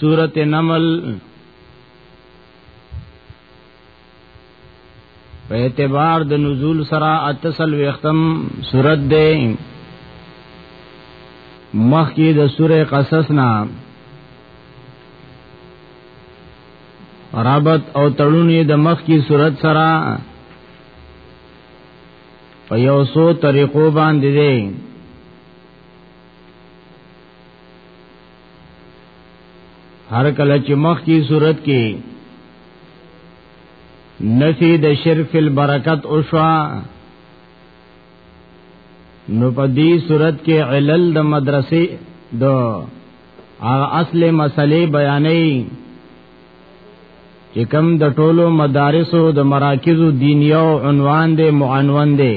سورت نمل په اعتبار د نزول سره اتصل وختم سورت دی مخ کې د سوره قصص نا رابط او تړونی د مخ کې سورت سره په یو سو طریقو باندې دی هر کله چې مخ کی صورت کې نفی د شرف البرکت او شوا نو په دې صورت کې علل د مدرسې د اصل مسلې بیانې چې کم د ټولو مدارسو د مراکزو دینیو عنوان دی معنون دی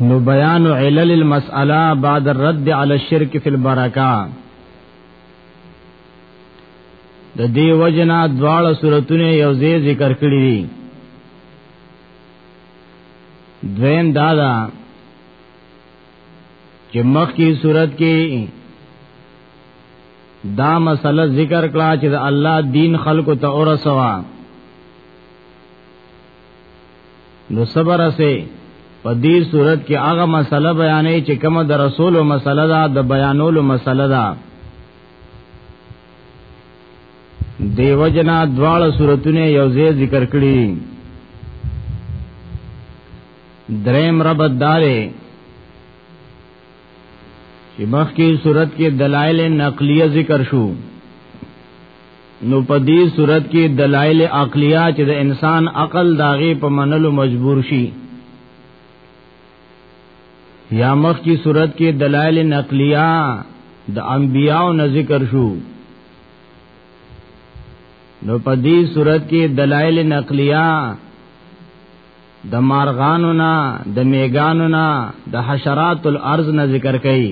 نو بیان علل المسأله بعد الرد علی الشرک فی البرکا د دې وجنا دواړه صورتونه یو ځای ذکر کړی دي دویم دادا چې مخ کی صورت کې دا مسله ذکر کړه چې الله دین خلق ته اورسوا نو صبر سه په دې صورت کې هغه مسله بیانې چې کومه د رسول او مسله ده د بیانولو مسله ده دیو جنا دواړه صورتونه یو ځای ذکر کړي دریم رب دارې چې مخکې صورت کې دلایل نقلیه ذکر شو نو په دې صورت کې دلایل عقلیه چې د انسان عقل داغه په منلو مجبور شي یا مخکې صورت کې دلایل نقلیه د انبیاو نه ذکر شو نو په دې صورت کې دلایل نقلیه د مارغانو نه د میګانو نه د حشرات الارض نه ذکر کړي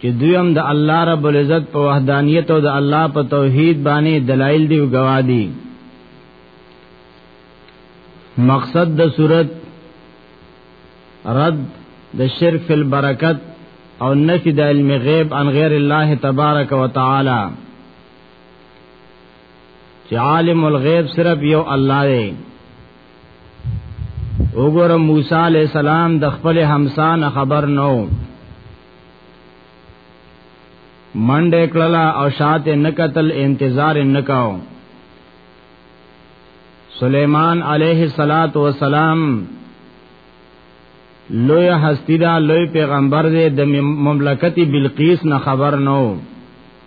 چې دوی هم د الله رب العزت په وحدانیت او د الله په توحید باندې دلایل دی او گواهی مقصد د صورت رد د شرک فی البرکت او نفی د علم غیب عن غیر الله تبارک وتعالی چې عالم الغیب صرف یو الله دی وګوره موسی علی السلام د خپل همسان خبر نو منډه کړلا او شاته نکتل انتظار نکاو سلیمان علیه الصلاۃ والسلام لوی هستی دا لوی پیغمبر دې د مملکت بلقیس نه خبر نو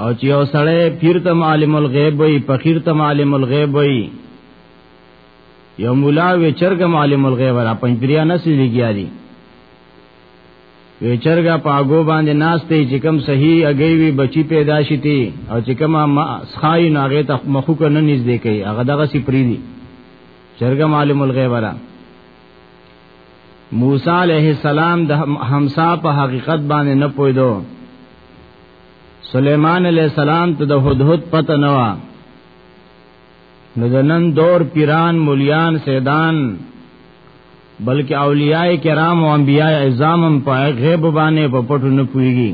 او چې یو سړی پیر تم عالم الغیب وي فقیر تم عالم الغیب وي یو مولا وی چرګم عالم الغیب را پنځریا نسې لګیا دي وی چرګه پاګو باندې ناشته چې کم صحیح اگې وی بچی پیدا شتي او چې کم ما سخای ناغه ته مخو کنه نږدې کوي هغه دغه سی پری دي چرګه معلوم الغیب را موسی علیہ السلام د همسا په حقیقت باندې نه پویدو سلیمان علیہ السلام ته د هدهد پته نه و نو د نن دور پیران مليان سیدان بلکې اولیاء کرام او انبیاء اعظام هم په غیب باندې په پټو نه پويږي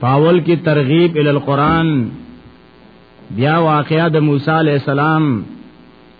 پاول کی ترغیب ال القرآن بیا واقعا د موسی علی السلام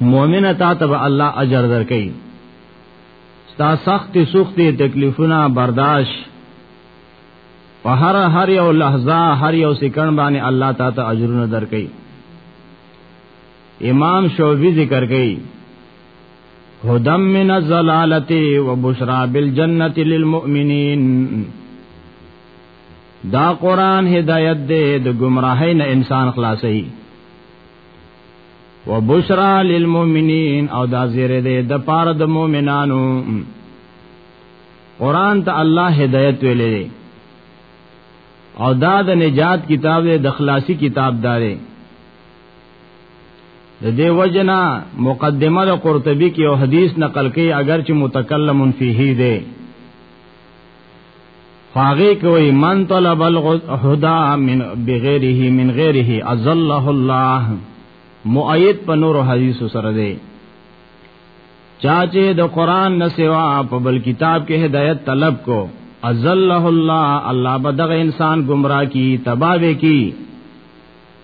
مؤمنه تا ته به الله اجر درکړي ستا سخت سخت تکلیفونه برداشت په هر هر یو لحظه هر یو سکند باندې الله تا ته اجرونه درکړي امام شوبی ذکر کړي هدم من الزلالت وبشرا بالجنه للمؤمنین دا قران هدایت دې د گمراهۍ نه انسان خلاصي وبشرا للمؤمنین او دا زیره ده د پاره د مؤمنانو قران ته الله هدایت ویلې او دا د نجات کتاب دی د خلاصي کتاب داري د دې وجنا مقدمه د قرطبي کې او حدیث نقل کوي اگر چې متکلم فيه دی فاغه کوي من طلب الهدى من بغيره من غيره ازله الله مؤید په نور حدیث سره دی چاچه د قران نه سوا په بل کتاب کې هدایت طلب کو ازله الله الله بدغه انسان گمراه کی تباہ کی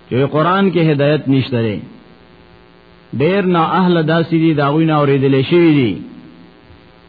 چې قران کې هدایت نشته دی ډیر نا اهل داسې دي داوی نه اوریدل شي دي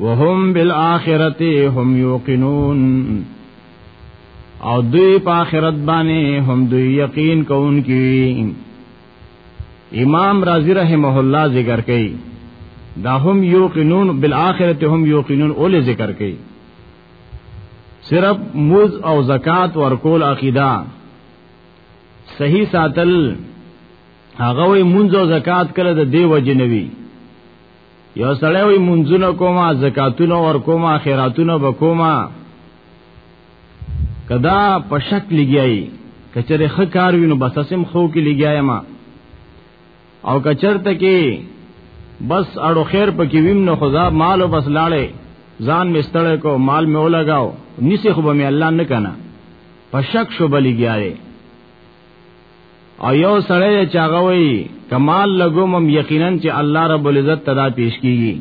وهم بالآخرته هم یوقنون او دوی په آخرت باندې هم دوی یقین کوونکی امام رازی رحمه الله ذکر کوي دا هم یوقنون بالآخرته هم یوقنون اول ذکر کوي صرف موز او زکات ورکول عقیده صحیح ساتل هغه وی مونږ او زکات کله د دی وجه نوي یو سړی وي منځونه کومه زکاتونه ور کومه خیراتونه وکومه کدا په شک لګیای کچره خ کار وینو بس سم خو کې لګیای ما او کچرته کې بس اړو خیر پکې ویم نو خدا مال او بس لاړې ځان مستړ کو مال مې ولګاو نسی خو به مې الله نه کنه په شک شو بلګیای او یو سړی چې هغه وایي کمال لګوم یقینا چې الله رب العزت تدا پیش کیږي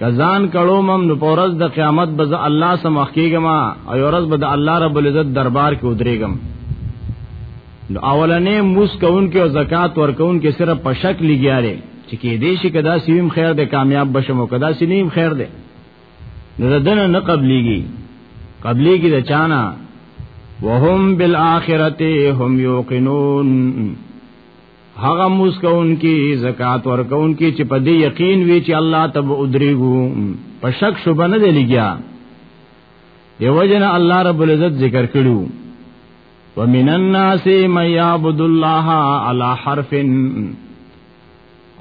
کزان کړو مم نو پورز د قیامت بز الله سم اخکیګم او ورځ به د الله رب العزت دربار کې ودرېګم نو اولنې موس کون کې او زکات ور کون کې صرف په شک لګیاره چې کې دې شي کدا سیم خیر دې کامیاب بشم او کدا سیم خیر دې نو د دنه نه قبليږي قبليږي د چانا وهم بالآخرته هم یوقنون هغه مسکون کی زکات ورکون کی چې په دې یقین وی چې الله تب ادریګو په شک شوبه نه دی لګیا دیو جن الله رب العزت ذکر کړو ومن الناس من يعبد الله على حرف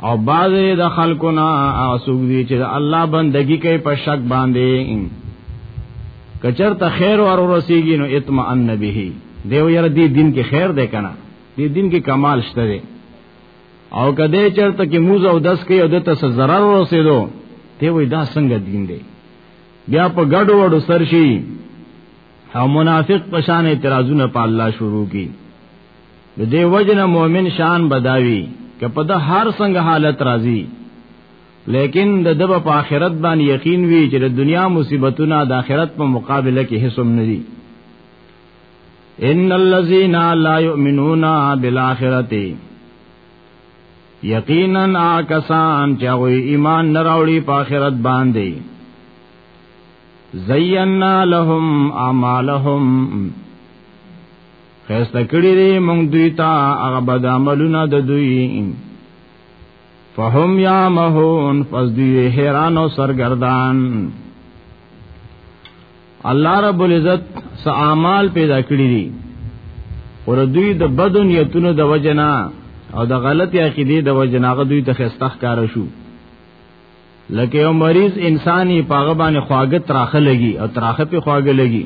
او باز د خلکو نه هغه څوک دي چې الله بندگی کوي په شک باندې کچر ته خیر ور ورسیږي نو اطمئن به دیو یره دی دین کې خیر ده کنه دی دین کې کمال شته دی او کده چرته کې موز او دس کې او دته څه zarar ورسېدو ته وای دا څنګه دین دی بیا په ګډو وډو سرشي او منافق پشان اعتراضونه په الله شروع کی د دې وجنه مؤمن شان بداوي که په د هر څنګه حالت راځي لیکن د دبا په آخرت باندې یقین وی چې د دنیا مصیبتونه د آخرت په مقابله کې هیڅ هم نه دي ان الذين لا يؤمنون بالاخره یقینا آکسان چې غوی ایمان نه راوړي په آخرت باندې زینا لهم اعمالهم خسته کړی دی مونږ دوی ته هغه بد عملونه د دوی فهم یا مهون پس دوی حیران او سرګردان الله رب العزت س اعمال پیدا کړی دي اور دوی د بد نیتونو د وجنا او د غلط عقیده د وجنا غ دوی ته خستخ کار شو لکه یو مریض انساني پاغه باندې خواګت راخه لګي او تراخه په خواګه لګي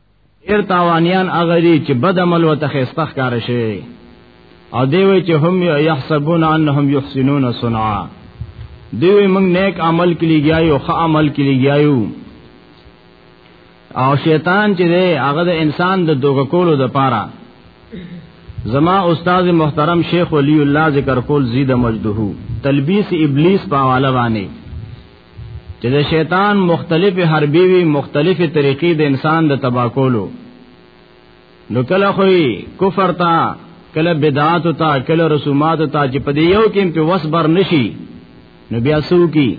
ډیر تاوانیان هغه دي چې بد عمل وته خسته ښکار شي او دی وی چې هم یحسبون انهم یحسنون صنعا دی وی موږ نیک عمل کلی گیایو ښه عمل کلی گیایو او شیطان چې دی هغه د انسان د دوګه کولو د پاره زما استاد محترم شیخ ولی الله ذکر کول زیده مجدهو تلبیس ابلیس په حواله باندې چې د شیطان مختلف حربي وي مختلف طریقې د انسان د تبا کولو نو کله خو کفر تا کله بدعات تا کله رسومات تا چې په دې یو کې په وسبر نشي نو بیا سو کی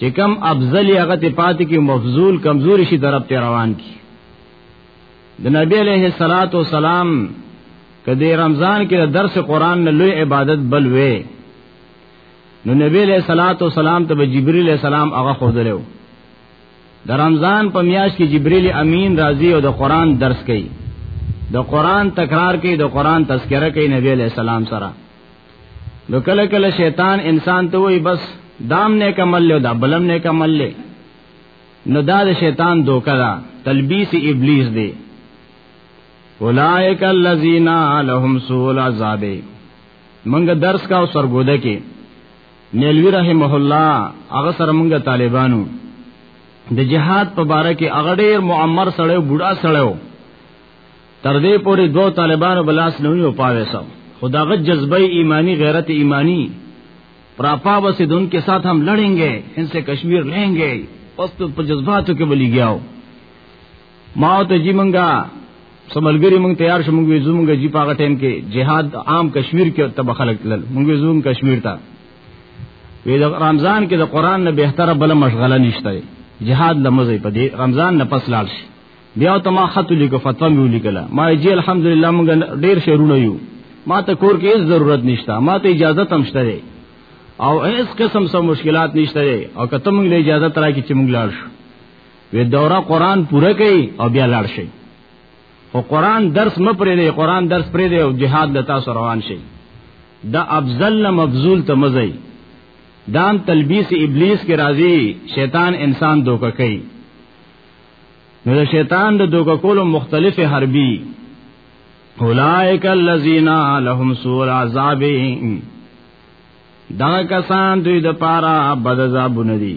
چې کم افضل هغه ته پاتې کې مفضول کمزور شي طرف ته روان کی د نبی علیه الصلاۃ والسلام کدی رمضان کې درس قران نه لوی عبادت بل وې نو نبی علیہ الصلوۃ والسلام ته جبرئیل علیہ السلام هغه خوذلو د رمضان په میاش کې جبرئیل امین راضی او د قران درس کوي د قران تکرار کوي د قران تذکرہ کوي نبی علیہ السلام سره نو کله کله شیطان انسان ته وای بس دام نه کمل له دا بلم نه کمل له نو دا د شیطان دوکه دا تلبیس ابلیس دی اولائک الذین لهم سوء العذاب منګه درس کا او سرګوده کې نیلوی رحمه الله هغه سره منګه طالبانو د جهاد په باره کې هغه ډیر معمر سړیو بوډا سړیو تر دې پورې دوه طالبانو بلاس نه یو پاوې سو خداغه جذبه ایمانی غیرت ایمانی پراپا وسید ان کے ساتھ ہم لڑیں گے ان سے کشمیر لیں گے پس تو جذباتوں کے بلی گیا ہو ما ته جی منګه سملګری مونږ تیار شو مونږ ویزو مونږ جی پاغه ټیم کې جهاد عام کشمیر کې تب خلک لل مونږ ویزو کشمیر ته وی د رمضان کې د قران نه بهتره بل مشغله نشته جهاد لمزه په دې رمضان نه پس لاړ شي بیا ته ما خط لیکو فتوا مې ولیکله ما جی الحمدلله مونږ ډیر شهرونه یو ما ته کور کې هیڅ ضرورت نشته ما ته اجازه تم شته او هیڅ قسم سم مشکلات نشته او کته مونږ له اجازه ترا کې چې مونږ لاړ شو وی دوره قران پوره کړي او بیا لاړ شي خو قران درس م پرې دی قران درس پرې دی او جهاد لتا سره روان شي دا افضل مبذول ته مزي دام تلبیس ابلیس کې راځي شیطان انسان دوکه کوي نو د شیطان د دوکه کولو مختلف حربي اولائک الذین لهم سوء العذاب دا کسان دوی د پاره بد عذابونه دي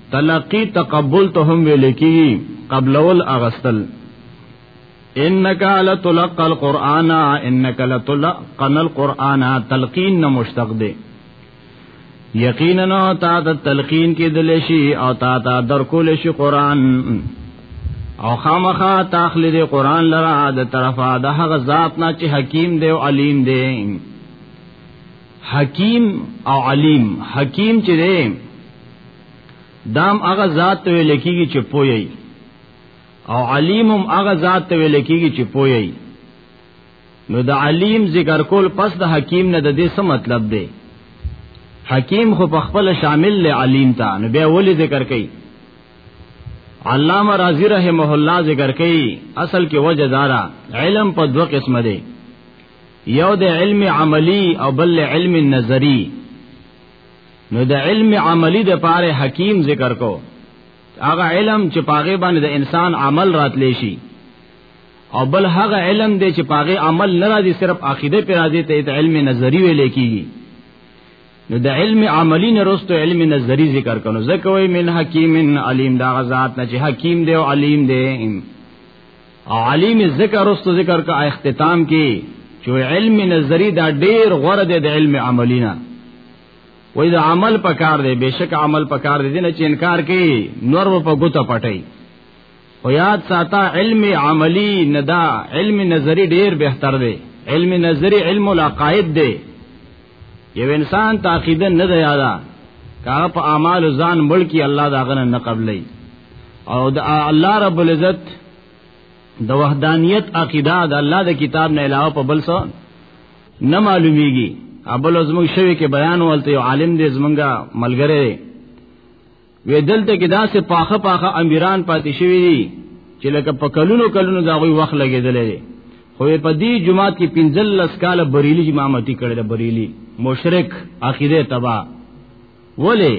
تلقی تقبل ته هم ویل کیږي قبلول اغستل انک لتلقى القرآن انک لتلقن القرآن تلقین نه مشتق دی یقینا تا ته تلقین کې دل شي او تا ته درکول شي قران او خامخا تخلید قران لرا د طرفه د هغه ذات نه چې حکیم دی او علیم دی حکیم او علیم حکیم چې دی دام هغه ذات ته لکېږي چې پوي او علیم هم هغه ذات ته لکېږي چې پوي نو د علیم ذکر کول پس د حکیم نه د دې څه مطلب دی حکیم خو په خپل شامل له علیم ته نو بیا ولې ذکر کوي علامہ رازی رحمه الله ذکر کوي اصل کې وجه دارا علم په دوه قسم دی یو د علم عملی او بل علم نظری نو د علم عملی د پاره حکیم ذکر کو هغه علم چې پاغه باندې د انسان عمل راتلی شي او بل هغه علم دی چې پاغه عمل نه راځي صرف عقیده پر راځي ته د علم نظری ویل کیږي نو د علم عملی نه رستو علم نظری ذکر کړو زکوې من حکیمن علیم دا غزاد نه چې حکیم دی او علیم دی او علیم ذکر رستو ذکر کا اختتام کې چې علم نظری دا ډیر غوړه دی د علم عملی نه وای دا عمل پکار دی بشک عمل پکار دی نه چې انکار کوي نور په ګوته پټي او یاد ساته علم عملی ندا علم نظری ډیر بهتر دی علم نظری علم العقائد دی یو انسان تعقیده نه دی یادا کاغه په اعمال ځان ملکی الله دا غنه نه قبلې او د الله رب العزت د وحدانیت عقیده د الله د کتاب نه علاوه په بل څه نه معلومیږي ابل زموږ شوی کې بیان ولته عالم دې زمونږه ملګری وې دلته کې داسې پاخه پاخه امیران پاتې شوی دي چې لکه په کلونو کلونو دا غوي وخت لګېدلې دي خو په دې جمعات کې 15 کال بریلی امامتي کړل بریلی مشرک عقیده تبا ولی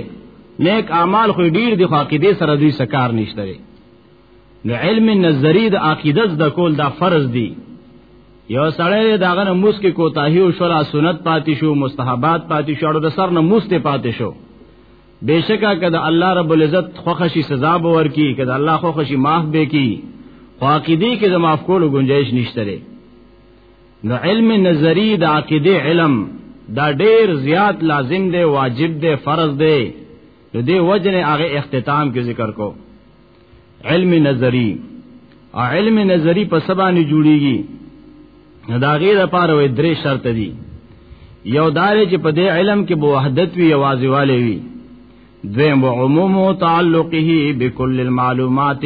نیک اعمال خو ډیر دي خو عقیده سره دوی سکار نشته لري نو علم نظری د عقیده د کول دا فرض دی یو سړی داغه نه موس کې کوتاهی او شلا سنت پاتې شو مستحبات پاتې شو او د سر نه موس ته پاتې شو بشکا کده الله رب العزت خوخشي سزا به ورکی کده الله خوخشي معاف به کی خو عقیده کې د معاف کولو گنجائش نشته لري نو علم نظری د عقیده علم دا ډیر زیات لازم دی واجب دی فرض دی نو دی وجنه هغه اختتام کې ذکر کو علم نظری او علم نظری په سبانه جوړیږي دا غیر لپاره وې درې شرط دي یو دار چې په دې علم کې به وحدت وی اوازې والي وي دویم و عموم تعلقه بكل المعلومات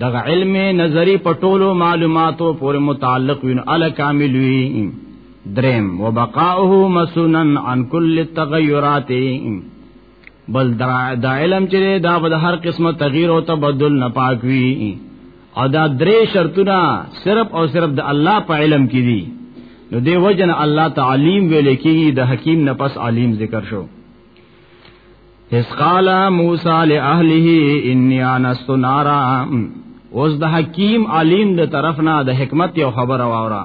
دغه علم نظری په ټولو معلوماتو پورې متعلق وي نو ال کامل وي دریم وبقاؤه مسنن عن كل التغيرات بل دا علم چې دا به هر قسمه تغییر او تبدل نه پاک وي او دا درې شرطونه صرف او صرف د الله په علم کې دي نو دی وجن الله تعلیم ویل کېږي د حکیم نه پس علیم ذکر شو اس قال موسی لاهله انی انست نارا اوس د حکیم علیم د طرف نه د حکمت یو خبر واورا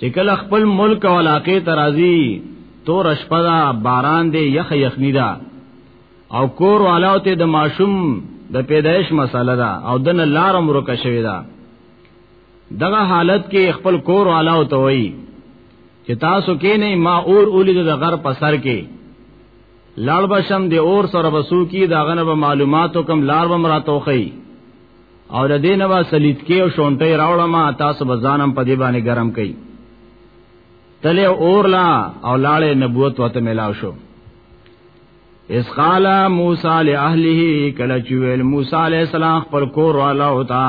چې کله خپل ملک او علاقې ته راځي تور شپه دا باران دی یخ یخنی دا او کور والاو ته د ماشوم د پیدایش مسله ده او دنه لارم ورکه شوی ده دغه حالت کې خپل کور والا او توي چې تاسو کې نه ما اور اولید د غر په سر کې لړ بشم دی اور سره بسو کی دا غنه به معلوماتو کم لار بم راتوخی او د دینه با سلیت کې او شونټي راوړه ما تاسو بزانم په دی باندې ګرم کړي تله اور لا او لاړې نبوت وته ملاو شو اس قال موسی لاهله کله چې ویل موسی علی السلام خپل کور والا او تا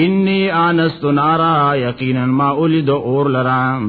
انی انست نارا یقینا ما اولد اور لرام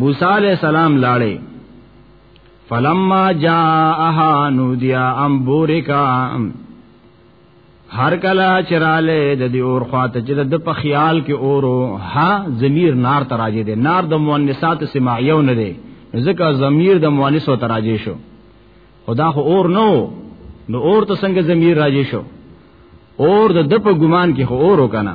موسی علیہ السلام لاړې فلما جاءها نودیا ام بورکا هر کلا چراله د دې اور خواته چې د په خیال کې اورو ها ضمیر نار تراجه دي نار د مؤنثات سماعیو نه دي ځکه ضمیر د مؤنث او تراجه شو خدا خو اور نو نو اور ته څنګه ضمیر راجه شو اور د د په ګمان کې خو اور وکنه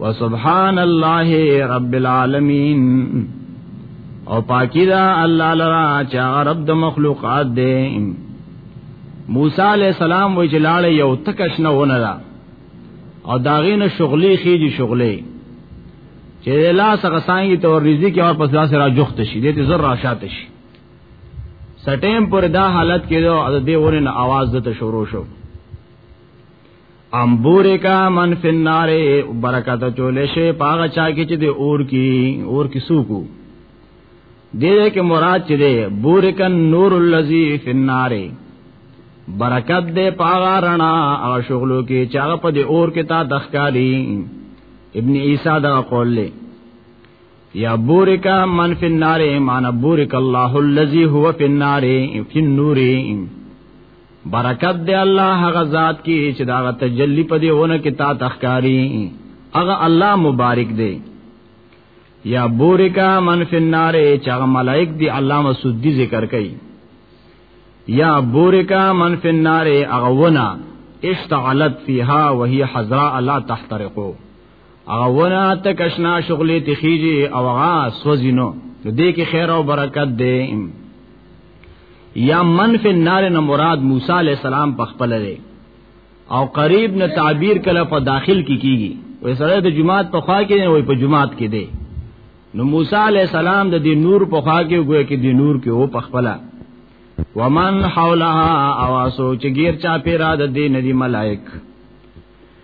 وسبحان الله رب العالمین او پاکی دا الله لرا چې رب د مخلوقات دی موسی علی السلام وی چې لاړ یو تکش نه ونه دا او داغې نه شغلې خېږي شغلې چې لا سره سانګي تور رزق او پس لا سره جوخت شي دې زر را شاته شي سټیم پر دا حالت کې دا د دې ورن आवाज د شروع شو امبورکا من فی النار برکت چولې شي پاغه چا کې چې د اور کی اور کی سوکو دې کې مراد چې دې بورکن نور الذی فی النار برکت دې پاغه رڼا او شغلو کې چا په دې اور کې تا دخکاری ابن عیسی دا قول له یا بورک من فی النار معنی بورک الله الذی هو فی النار فی النور برکت دی الله هغه ذات کی چې دا تجلی په دی ونه کې تا تخکاری هغه الله مبارک دی یا بورک من فی النار چې هغه ملائک دی علامه سودی ذکر کوي یا بورک من فی النار هغه ونه اشتعلت فیها وهي حذراء لا تحترقو هغه ونه ته کشنا شغلې تخیږي او هغه سوزینو نو دې کې خیر او برکت دی یا من فی النار نه مراد موسی علی السلام په خپل دی او قریب نه تعبیر کله په داخل کې کی کیږي وې سره د جماعت په خوا کې نه وې په جماعت کې دی نو موسی علی السلام د دې نور په خوا کې وګوي کې دې نور کې او په خپل ومن حولها اواسو چې غیر چا پیرا د دې ندی ملائک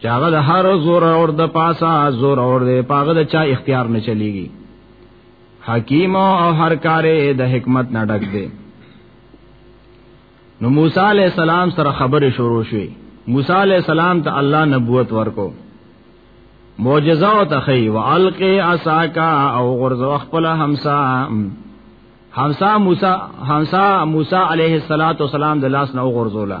چې هغه د هر زور اور د پاسا زور اور د پاغه د چا اختیار نه چلیږي حکیم او هر کارې د حکمت نه ډک دی نو موسی علی السلام سره خبره شروع شوه موسی علی السلام ته الله نبوت ورکو معجزه او تخی والق عصاکا او غرز خپل همسا همسا موسی همسا موسی علیه الصلاۃ والسلام د لاس نه غرزولا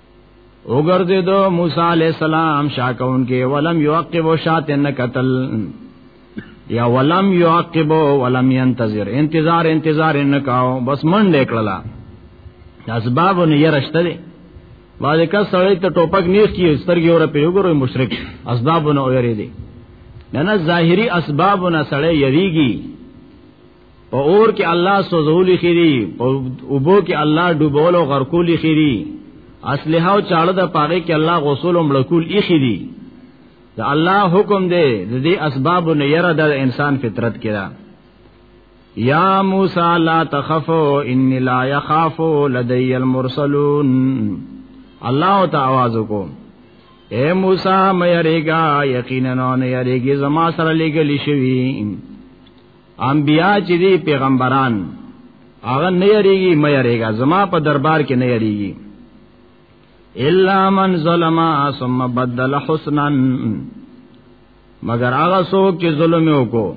وګرځې دو موسی علی السلام شاکون کې ولم یعقب شاتن قتل یا ولم یعقب ولم ينتظر انتظار انتظار نه کاو بس من لیکلا اسباب نه يرشته دي باز کا سړی ته ټوپک نیس کی سترګي اور په وګورو مشرک اسباب نه اوري دي نه نه ظاهري اسباب نه سړی یریږي په اور کې الله سوزولي خيري په اوبو کې الله ډوبول او غرقولي خيري اصله او چاړه د پاره کې الله غسل او ملکول یې خيري دا الله حکم دی د دې اسباب نه یره د انسان فطرت کې ده یا موسی لا تخفو انی لا یخافو لدی المرسلون الله ته आवाज وکړو اے موسی مې یریګا یقینا نه یریګي زما سره لګلی شوی انبیا چې دی پیغمبران هغه نه یریږي مې یریږي زما په دربار کې نه یریږي الا من ظلم ثم بدل حسنا مگر هغه څوک چې ظلم وکړو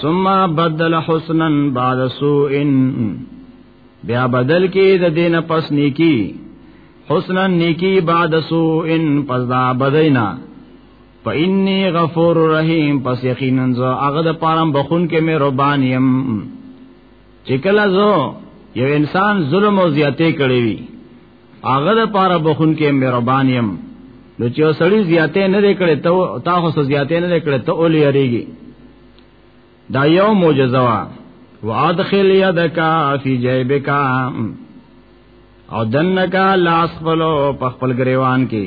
ثم بدل حسنا بعد سوء بیا بدل کې د دینه پس نیکی حسنا نیکی بعد سوء پس دا بدینا فإني غفور رحیم پس یقینا زه هغه د پاره بخون کې مې ربان يم چې کله زه یو انسان ظلم او زیاتې کړې وي هغه د پاره بخون کې مې ربان يم نو چې سړی زیاتې نه کړې ته تا خو زیاتې نه کړې ته اولې اړېږي دا یو معجزه وا وادخل یدک فی جیبک او دنک لاس خپلو په خپل گریوان کې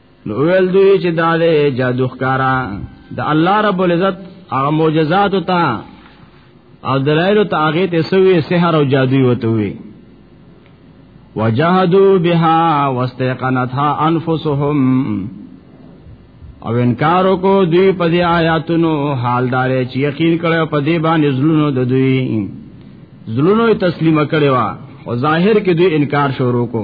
نو ویل دوی چې دا له جادو ښکارا د الله رب العزت هغه معجزات ته او دلایل ته هغه ته سوی سحر او جادو وته وی وجاهدوا بها واستيقنتها انفسهم او انکار کو دوی په دې آیاتونو حالدار چې یقین کړو په دې باندې زلونو د دوی زلونو تسلیم کړو او ظاهر کې دوی انکار شروع کو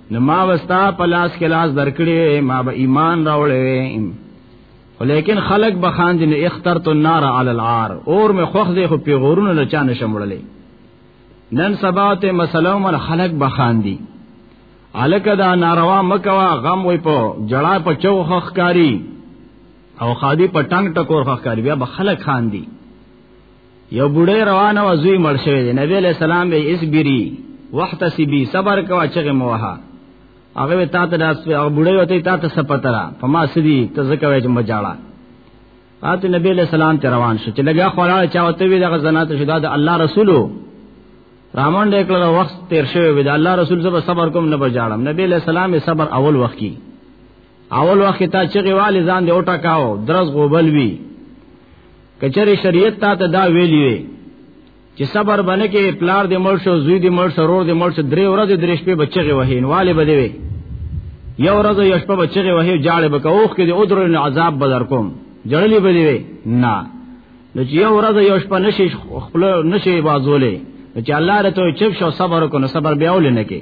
نو ما وستا په لاس کې لاس درکړې ما به ایمان راوړې ولیکن خلق بخان دین اخترت النار علی العار اور می خوخ زه خو پیغورونه نه چانه شمړلې نن سبا ته مسلو من خلق بخان دی الکه دا ناروا مکوا غم وای په جړا په چو خوخ کاری او خادی په ټنګ ټکور خوخ کاری بیا به خلق خان دی یو بډای روانه و زوی مړ شوی دی نبی علیہ السلام به اسبری واحتسبی صبر کوا چغه موها هغه تا ته داس او بډای وته تا ته سپترا پما سدی ته زکه وای چې مجاړه اته نبی علیہ السلام ته روان شو چې لګیا خورا چاوته وی دغه زنات شدا د الله رسولو رامن دې کله وخت تیر شوی وی د الله رسول زب صبر کوم نه بجاړم نبی علیہ السلام صبر اول وخت کی اول وخت ته چغه والی ځان دی اوټا کاو درس غوبل وی کچره شریعت تا ته دا ویلی وی چې صبر باندې کې پلار دې مړ شو زوی دې مړ شو رور دې مړ شو درې ورځې درې شپې بچغه وهین والي بده وی یو ورځ یو شپه بچغه وهی جاړه بکوخ کې دې او درو عذاب بدر کوم جړلې بده وی نه نو چې یو ورځ یو شپه نشي خپل نشي بازولې چې الله رته چپ شو صبر کو نو صبر بیا ولنه کې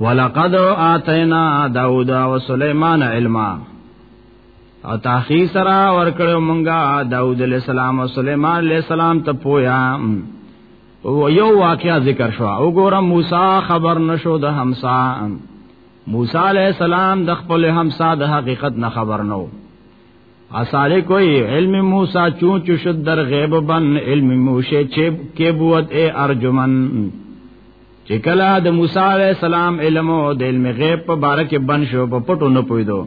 ولقد آتینا داوود او سليمان علما او تاخی سرا ورکړو مونږه داوود علیہ السلام او سليمان علیہ السلام ته پویا او یو واقعا ذکر شو او ګورم موسی خبر نشو د همسا موسی علیہ السلام د خپل همسا د حقیقت نه خبر نو اصاله کوئی علم موسی چون چشد در غیب بن علم موسی چه کې بوت اے ارجمن چې کله د موسی علی السلام علم او د علم غیب په باره کې بن شو په پټو نه پویدو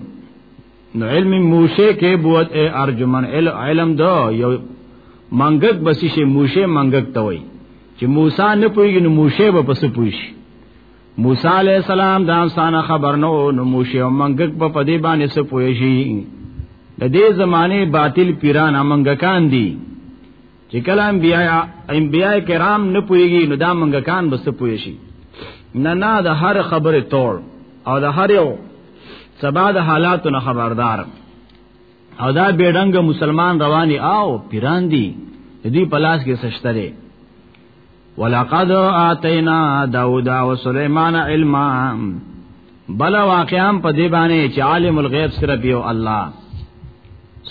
نو علم موشه کې بوت ارجمن علم دو یو منګک بسی شي موشه منګک ته وای چې موسی نه پویږي نو موشه به پس پویش موسی علی السلام دا انسان خبر نو نو موشه او منګک په پدی باندې سه پویشي د دې زمانه باطل پیران منګکان دي چې کله انبیاء انبیاء کرام نه پويږي نو دا منګه کان بس پوي شي نه نه د هر خبره توړ او د هر یو سبا د حالاتو نه خبردار او دا بیډنګ مسلمان رواني آو پیران دي دې پلاس کې سشتره ولقد آتینا داوود او سليمان علما بل واقعام په دی باندې چې عالم الغیب سره پیو الله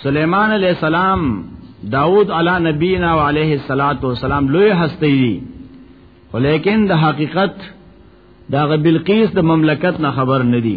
سليمان عليه السلام داوود علی نبینا و علیه الصلاۃ والسلام لوی هستی دي ولیکن د حقیقت دا غ بلقیس د مملکت نه خبر ندي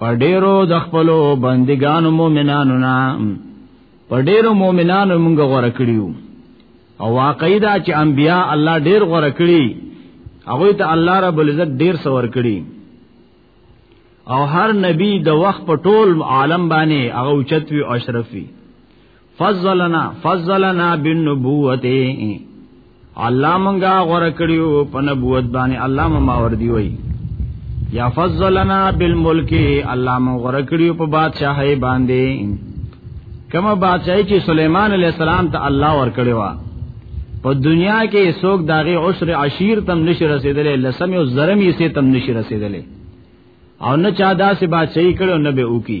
په ډیرو د خپل بندګانو مؤمنانو نه په ډیرو مؤمنانو مونږ غوړه کړیو او واقعي دا چې انبیا الله ډیر غوړه کړی هغه ته الله رب العزت ډیر سور کړی او هر نبی د وخت په ټول عالم باندې هغه اوچت وی او اشرف وی فضلنا فضلنا بالنبوت الله مونږه غره کړیو په نبوت باندې الله ما ور دی وای یا فضلنا بالملک الله مونږه غره کړیو په بادشاہي باندې کما بادشاہي چې سليمان عليه السلام ته الله ور کړیو په دنیا کې څوک داغه عشر عشیر تم نشي رسیدلې لسم او زرم یې سي تم نشي رسیدلې او نه چا داسې بادشاہي کړو نه به وکی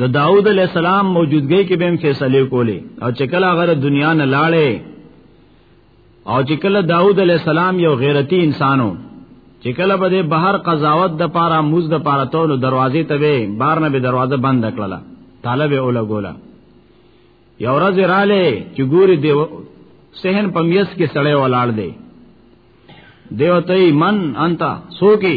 د داوود علی السلام موجودګۍ کې به هم فیصله کولې او چې کله هغه دنیا نه لاړې او چې کله داوود علی السلام یو غیرتی انسانو چې کله به بهر قضاوت د پاره موز د پاره تولو دروازې ته به بار نه به دروازه بند کړله طالب اوله ګولا یو ورځ رااله چې ګوري دی سهن پمیس کې سړې ولاړ دی دیو ته من انت سوکی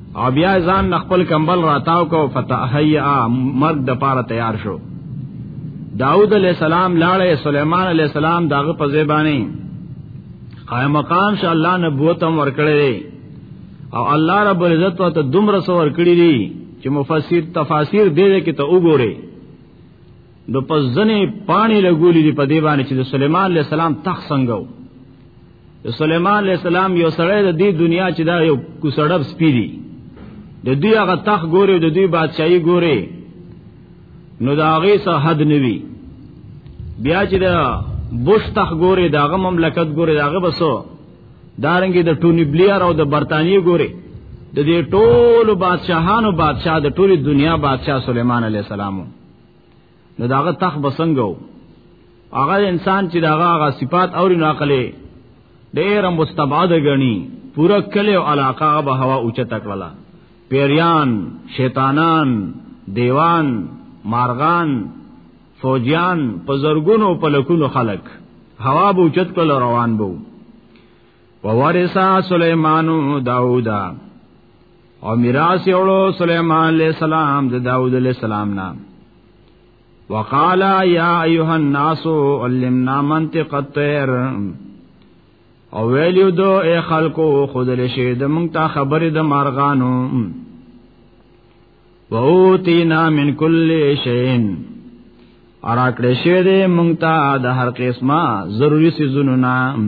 او بیا ځان د خپل کمبل راتاو کو فتحیا مرګ د پاره تیار شو داود علیہ السلام لاړې سليمان علیہ السلام داغه په زیبانی قائم مقام ش الله نبوت هم ورکړې او الله رب العزت ته دومره سو ورکړې دي چې مفسر تفاسیر دې کې ته وګوره نو په ځنې پانی لګولې دي په دی باندې چې د سليمان عليه السلام تخ څنګه وو د سليمان عليه السلام یو سړی د دې دنیا چې دا یو کوسړب سپی دی د دوی هغه تخ ګوري د دوی بادشاہي ګوري نو دا هغه سه حد نوي بیا چې دا بوش تخ ګوري داغه مملکت ګوري داغه بسو دارنګي د ټونی بلیئر او د برتانیې ګوري د دې ټولو بادشاهانو بادشاہ د ټولي دنیا بادشاہ سليمان عليه السلام نو داغه تخ بسنګو هغه انسان چې داغه هغه صفات او نه عقلې ډېر مستبعد غني پورا کله او علاقه به هوا اوچه تکړه پیریان شیطانان دیوان مارغان فوجیان په زرګونو په لکونو خلق هوا به اوچت کول روان بو وورثا سليمان داوود او میراث یوړو سليمان عليه السلام د داوود عليه السلام نام وقال یا ایها الناس علمنا منطق الطير او ویلیو دو اے خلکو خود لشی د مونږ ته خبرې د مارغانو ووتینا من کل شین ارا کړې شه دې مونږ ته د هر قسمه ضروری سيزونو نام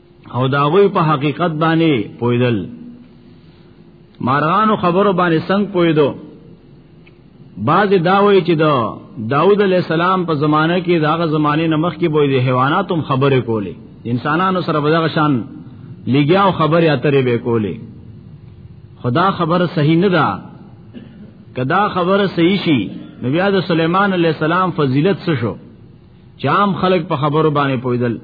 او دا غوی په حقیقت باندې پویدل مارغانو خبرو باندې څنګه پویدو بعض دا وایي چې دا داوود علی السلام په زمانه کې داغه زمانه نمخ کې بوې د حیوانات هم خبرې کولې انسانانو سره بدغه شان لګیا او خبرې اترې به کولې خدا خبر صحیح نه ده کدا خبر صحیح شي نو بیا د سليمان عليه السلام فضیلت څه شو چې عام خلک په خبرو باندې پویدل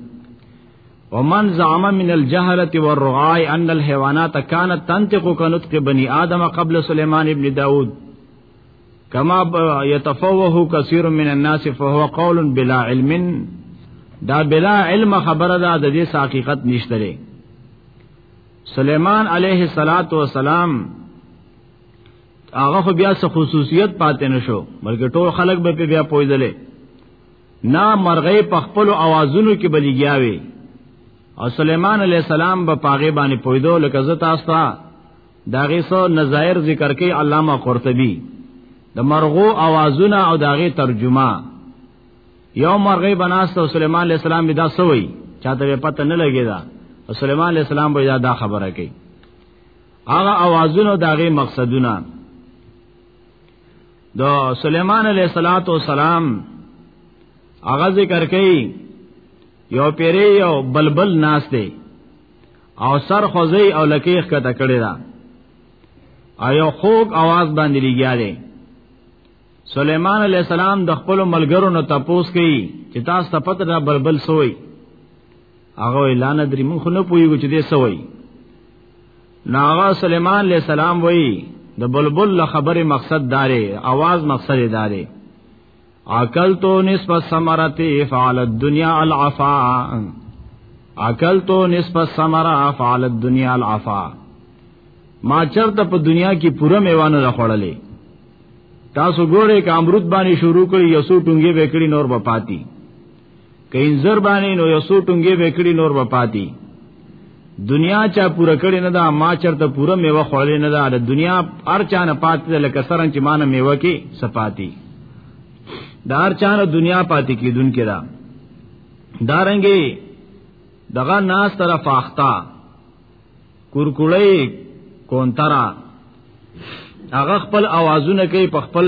ومن زعم من الجهلة والرعاء ان الحيوانات كانت تنطق كنطق بني آدم قبل سليمان ابن داود كما يتفوه كثير من الناس فهو قول بلا علم دا بلا علم خبره دا د دې حقیقت نشته سليمان عليه الصلاه والسلام هغه خو بیا څه خصوصیت پاتې نشو بلکې ټول خلک به بیا پویدلې نا مرغې په خپل اوازونو کې بلیګیاوي او سليمان عليه السلام به پاغه باندې پویدو لکه زه تاسو ته داغه سو نظائر ذکر کوي علامه قرطبي د مرغو اوازونه او داغه ترجمه یو مرغې بناست او سليمان عليه السلام به دا سوي چاته پته نه لګی دا او سليمان عليه السلام به دا خبره کوي هغه اوازونه داغه مقصدونه د سليمان عليه صلوات و سلام هغه ذکر کوي یو پیری یو بلبل ناس دی او سر خوځي او لکیخ کته کړی دا ایو خوک आवाज باندې لګیا دی سليمان عليه السلام د خپل ملګرو نو تپوس کوي چې تاسو ته پته دا بلبل سوی هغه اعلان درې مونږ نه پویږو چې دې سوي ناغا سليمان عليه السلام وای د بلبل له خبره مقصد داري आवाज مقصد داري عقل تو نسب ثمرته فعل الدنيا العفا عقل تو نسب ثمره فعل الدنيا العفا ما چرته په دنیا کې پوره میوانه راخړلې تاسو ګوره ک امرود باندې شروع کړی یسو ټونګي وکړي نور بپاتی کین زر باندې نو یو سو ټنګې وکړي نور به پاتې دنیا چا پوره کړی نه دا ما چرته پوره میوه خوړلې نه دا د دنیا هر چا نه پاتې لکه سرنګ چې مان میوه کې سپاتی دا هر چا نه دنیا پاتې کیدون کې دا دارنګي دغه ناس طرف فاختا کورکړی کونترا هغه خپل اوازونه کوي په خپل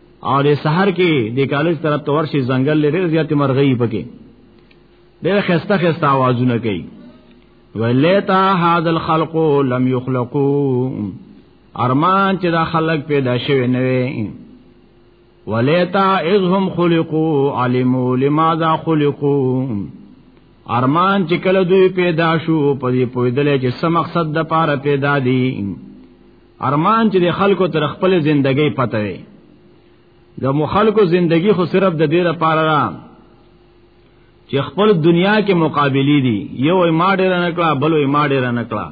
او د سحر کې د کالج طرف ته ورشي ځنګل لري زیات مرغۍ پکې ډېر خسته خسته आवाजونه کوي ولیتا هاذ الخلق لم يخلقوا ارمان چې دا خلق پیدا شوی نه وي ولیتا اذ هم خلقوا علموا لماذا خلقوا ارمان چې کله دوی پیدا شو په دې پویدل چې سم مقصد د پاره پیدا دي ارمان چې د خلکو تر خپل ژوندۍ پته وي د مخالکو ژوندۍ خو صرف د دې لپاره را چې خپل دنیا کې مقابلې دي یو یې ما ډېر نه کړه بل یې ما ډېر نه کړه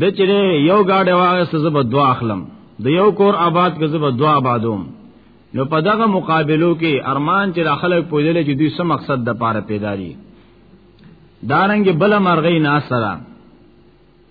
د چې یو گاډه واغه سزب دوا اخلم د یو کور آباد کې زب دوا آبادوم نو په دغه مقابلو کې ارمان چې خلک پوهیدل چې دوی څه مقصد د پاره پیدا دي دارنګ بل مرغې ناسره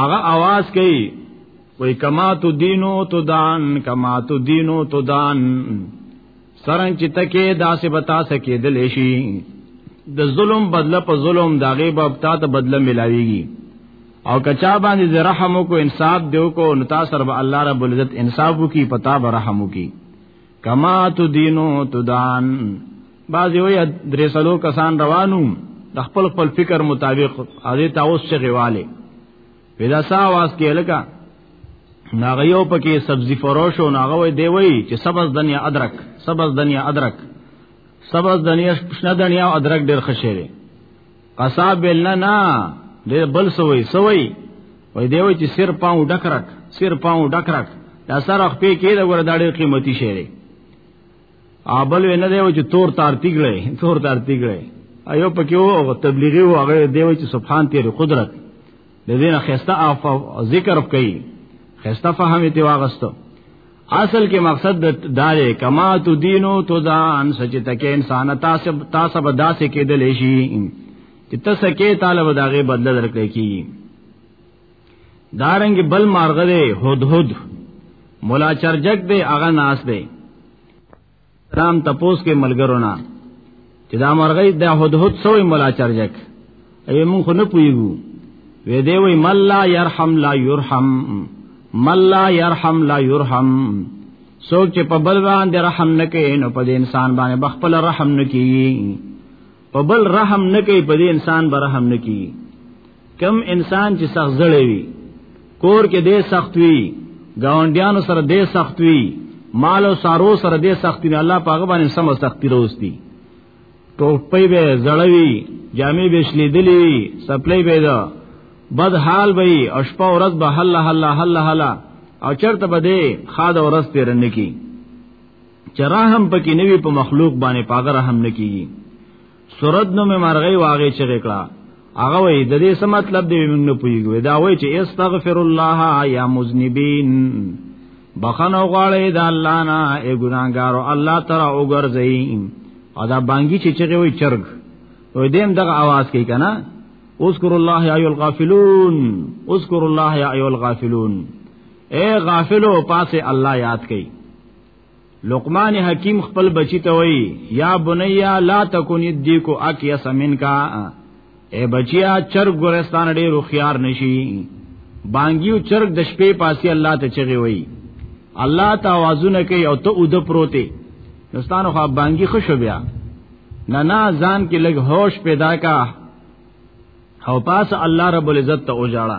هغه आवाज کوي وای کما تو دینو تو دان کما تو دینو تو دان سرنګ چې تکي داسې بتا سکے دل شي د ظلم بدله په ظلم داغه باب تا ته بدله ملاويږي او کچا باندې ز رحم کو انصاف دیو کو نتا سر به الله رب العزت انصاف کی پتا به رحم کی کما تو دینو تو دان بعضی وی درې سلو کسان روانو د خپل خپل فکر مطابق اده تاوس چغواله پیدا سا आवाज کې لکه ناغه یو پکې سبزی فروش او ناغه وی دی وی چې سبز دنیا ادرک سبز دنیا ادرک سبز دنیا شنه دنیا او ادرک ډیر خشه لري قصاب بلنا نا دې بل سوې سوې وای دیو چې سر پاو ډکرک سر پاو ډکرک دا سره خپې کې دا ور داړې قیمتي شی دی ابل وینه دیو چې تور تار تیګړې تور تار تیګړې ایو پکې وو تبلیغي وو هغه دیو چې سبحان تیرې قدرت د دې نه خسته اف ذکر کوي خسته فهمې تی واغستو اصل کې مقصد دا دی کما تو دینو تو دان سچ تک انسان تاسو تاسو به داسې کېدل شي چې تاسو کې طالب داغه بدل درکړي کی دارنګ بل مارغه دی هود هود مولا چرجک دی هغه ناس دی رام تپوس کې ملګرو نه چې دا مرغې د هدهد سوې ملا چرجک ای مونږ خو نه پویګو وې دی وی مل لا يرحم لا يرحم مل لا يرحم لا يرحم سوچ چې په بل باندې رحم نه کوي نو په دې انسان باندې بخپل رحم نه کوي په بل رحم نه کوي په دې انسان به رحم نه کوي کم انسان چې سخت زړی وي کور کې دې سخت وي گاونډیانو سره دې سخت وي مال او سارو سره دې سخت وي الله پاګه باندې سم سختی روستي ټوپې به زړوي جامې به شلیدلې سپلې به دا بد حال به او شپه ورځ به حل حل حل حل او چرته به دې خاد ورځ تیر نه کی چرا هم پکې نوی په مخلوق باندې پاګه رحم نه کیږي سورت نو مې مرغې واغې چې کړه هغه وې د دې څه مطلب دی موږ نه پوهیږو دا وې چې استغفر الله یا مذنبین بخنه غواړې د الله نه ای ګناګارو الله تعالی وګرځي او دا بانګي چې چې وې چرګ وې دیم دغه आवाज کوي کنه اذكر الله یا الغافلون اذكر الله یا الغافلون اے غافلو پاسه الله یاد کړئ لقمان حکیم خپل بچی ته وای یا بنیا لا تکون یدیکو اکیا سمنکا اے بچیا چر ګورستان ډیر خيار نشي بانګیو چرګ د شپې پاسي الله ته چغي وای الله ته आवाजونه کوي او ته اود پروته نستانو خو بانګي خوشو بیا نه نه ځان کې لګ هوش پیدا کا او پاس الله رب العزت ته اوجاړه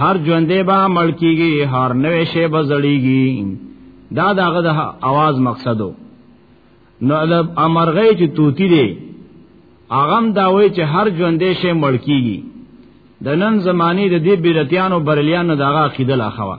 هر ژوندې به مړ کیږي هر نوې شی به زړیږي دا داغه د आवाज مقصدو نو الب امرغې چې توتی دی اغم دا وای چې هر ژوندې شی مړ کیږي د نن زماني د دې بیرتیانو برلیانو دغه عقیده لا خوا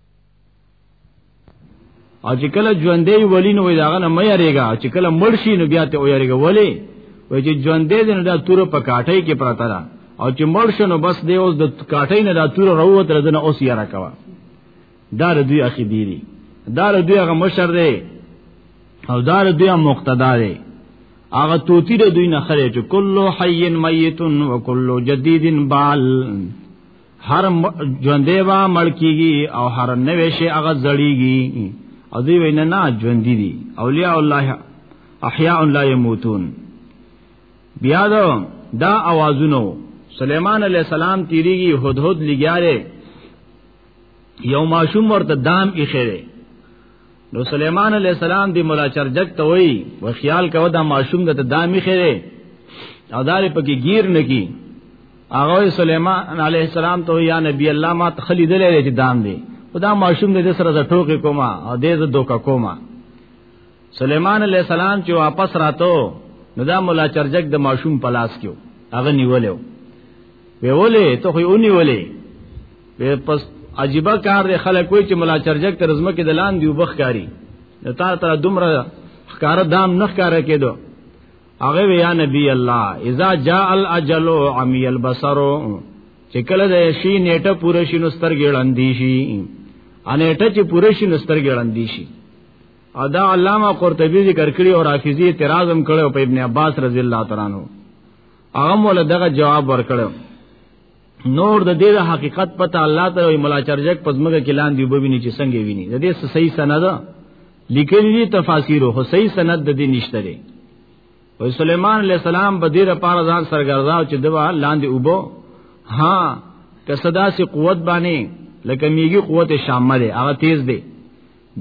او چې کله ژوندې ولی نو داغه نه مې یریګا چې کله مړ شي نو بیا ته ویریګا ولی وای چې ژوندې دې نه دا تور په کاټۍ کې پراته ده او چې مړ شنو بس دې اوس د کاټۍ نه دا تور روت رزنه اوس یې راکوا دا د دوی اخی دی دی دا د دوی هغه مشر دی او دا د دوی مقتدا دی هغه توتی د دوی نه خره چې کلو حی میت و کلو جدید بال هر ژوندې وا مړ کیږي او هر نوې شي هغه زړیږي او دی وینا نه ژوند دي اولیاء الله احیاء لا يموتون بیا دا دا आवाजونو سليمان عليه السلام تیریږي هدهد لګیاره یو ماشوم ورته دام اخیره نو سليمان عليه السلام دی مولا چرجک ته وای و خیال کو دا ماشوم د دامی خره او دار پکې گیر نکی هغه سليمان عليه السلام ته یا نبی الله ما تخلی دلې چې دام دی خدا ماشوم دې سره د ټوکې کوما او دې ز دوکا کوما سليمان عليه السلام چې واپس راتو نو دا مولا چرجک د ماشوم پلاس کیو هغه نیولیو وی ولې ته خو اونی ولې وی پس عجیبه کار دی خلک وی چې ملا چرجک تر زمکه د لاندې وبخکاری د تا تر دومره ښکار دام نه ښکار کېدو هغه یا نبی الله اذا جاء الاجل عمي البصر چې کله د شي نیټه پوره شي نو سترګې لاندې شي انېټه چې پوره شي نو سترګې لاندې شي ادا علامه قرطبي ذکر کړی او حافظي اعتراض هم کړو په ابن عباس رضی الله تعالی عنہ هغه مولا دغه جواب ورکړو نور د دې د حقیقت پته الله ته وي مولا چرجک پزمګه کې لاندې وبویني چې څنګه ویني د دې صحیح سند لیکلي دي تفاسیر هو صحیح سند د دې نشته دی او سليمان عليه السلام په دې لپاره ځان سرګرځاو چې دوا لاندې وبو ها که صدا سي قوت باندې لکه میږي قوت شامه دی هغه تیز دی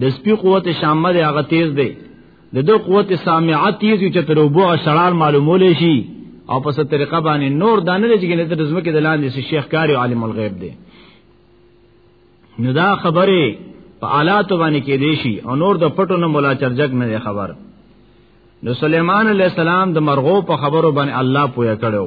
د سپي قوت شامه دی هغه تیز دی د دو قوت سامعه تیز چې تر وبو شړال معلومول شي او په ست طریقه باندې نور دانه لږ کې د زمکه د لاندې سي شیخ کاری عالم الغیب دی نو دا خبره په آلات باندې کې دی شي او نور د پټو نه مولا چرجک نه خبر نو سليمان عليه السلام د مرغو په خبرو باندې الله پوهه کړو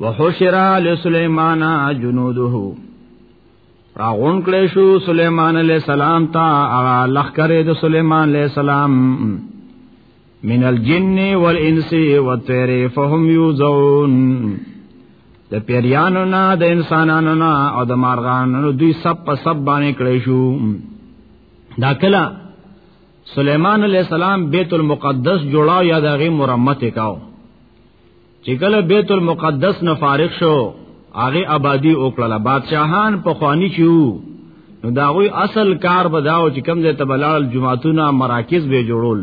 وحشر لسليمان جنوده را غون کړې شو سليمان عليه السلام ته هغه لخرې د سليمان عليه السلام من الجن والانس والطير فهم يوزون د پیریانو نه د انسانانو نه او د مارغانو دوی سب په سب باندې کړې شو دا کله سليمان عليه السلام بیت المقدس جوړاو یا دغه مرمت کاو چې کله بیت المقدس نه فارغ شو هغه آبادی وکړه بادشاہان په خوانی چیو نو دا غوی اصل کار بداو چې کم ځای ته بلال جمعتونه مراکز به جوړول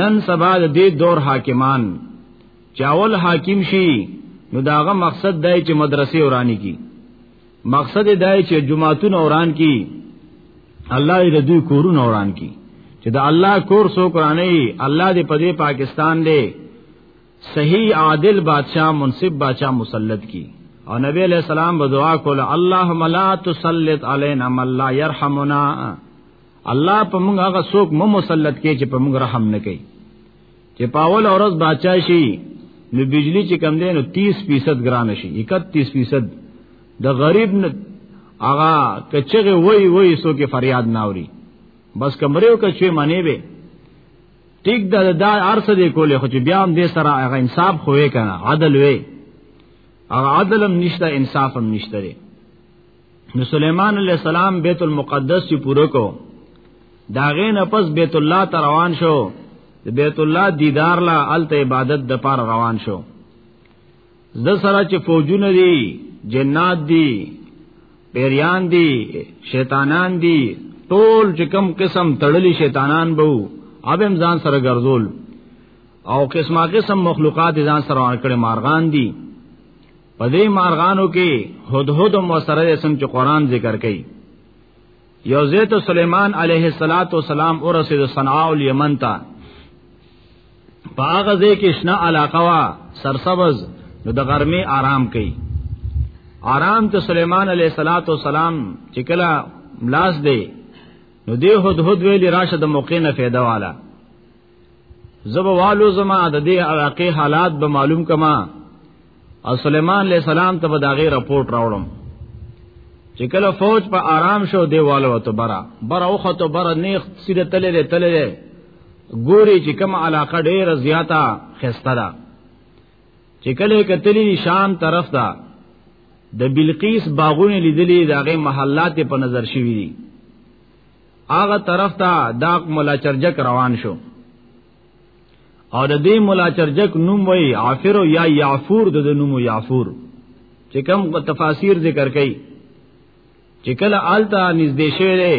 نن سبا د دې دور حاکمان چاول حاکم شي نو داغه مقصد دی چې مدرسې ورانی کی مقصد دا چې جمعهتون اوران کی الله دې دوی کورونه اوران کی چې دا الله کور سو قرانه الله دې په دې پاکستان دې صحیح عادل بادشاہ منصف بادشاہ مسلط کی او نبی علیہ السلام به دعا کوله اللهم لا تسلط علينا من لا يرحمنا الله په موږ هغه څوک مو مسلط کې چې په موږ رحم نه کوي چې پاول اورز بچا شي نو بجلی چې کم دی نو 30% ګران شي 31% د غریب نه اغا کچغه وای وای سو کې فریاد ناوري بس کمرې او کچې معنی به ټیک د دا ارسه دی کولې خو چې بیا هم دې سره هغه انصاف خوې کنه عدل وې هغه عدل هم نشته انصاف هم نشته نو سليمان عليه السلام بیت المقدس چې پوره کو دا غین پس بیت الله ته روان شو بیت الله دیدار لا الت عبادت د پار روان شو زده سره چې فوجونه دي جنات دي پیریان دي شیطانان دي ټول چې کم قسم تړلی شیطانان بو اوبم ځان سره ګرځول او قسمه قسم مخلوقات ځان سره ورکړي مارغان دي په دې مارغانو کې هدهد هم سره سم چې قران ذکر کوي یو زیت سلیمان علیه الصلاۃ والسلام اور رسید صنعاء الیمن تا باغ زه کې شنه علاقه وا سرسبز نو د غرمه آرام کوي آرام ته سلیمان علیه الصلاۃ والسلام چې کلا ملاس دی نو دی هدهد ویلی راشه د موقع نه فایده والا زبوالو زما د دې علاقې حالات به معلوم کما او سليمان عليه السلام ته به داغه رپورت راوړم چې کله فوج په آرام شو دیوالو ته برا برا اوخه ته برا نیخ سیده تللې تللې ګوري چې کوم علاقه ډیره زیاته خسته ده چې کله کتلی شام طرف ده د بلقیس باغونه لیدلې داغه محلات په نظر شوی دي هغه طرف ته دا مولا چرجک روان شو او د دې مولا چرجک نوم وی عافر یا یعفور د نوم یعفور چې کوم تفاسیر ذکر کړي چې کله آلتا نږدې شوی دی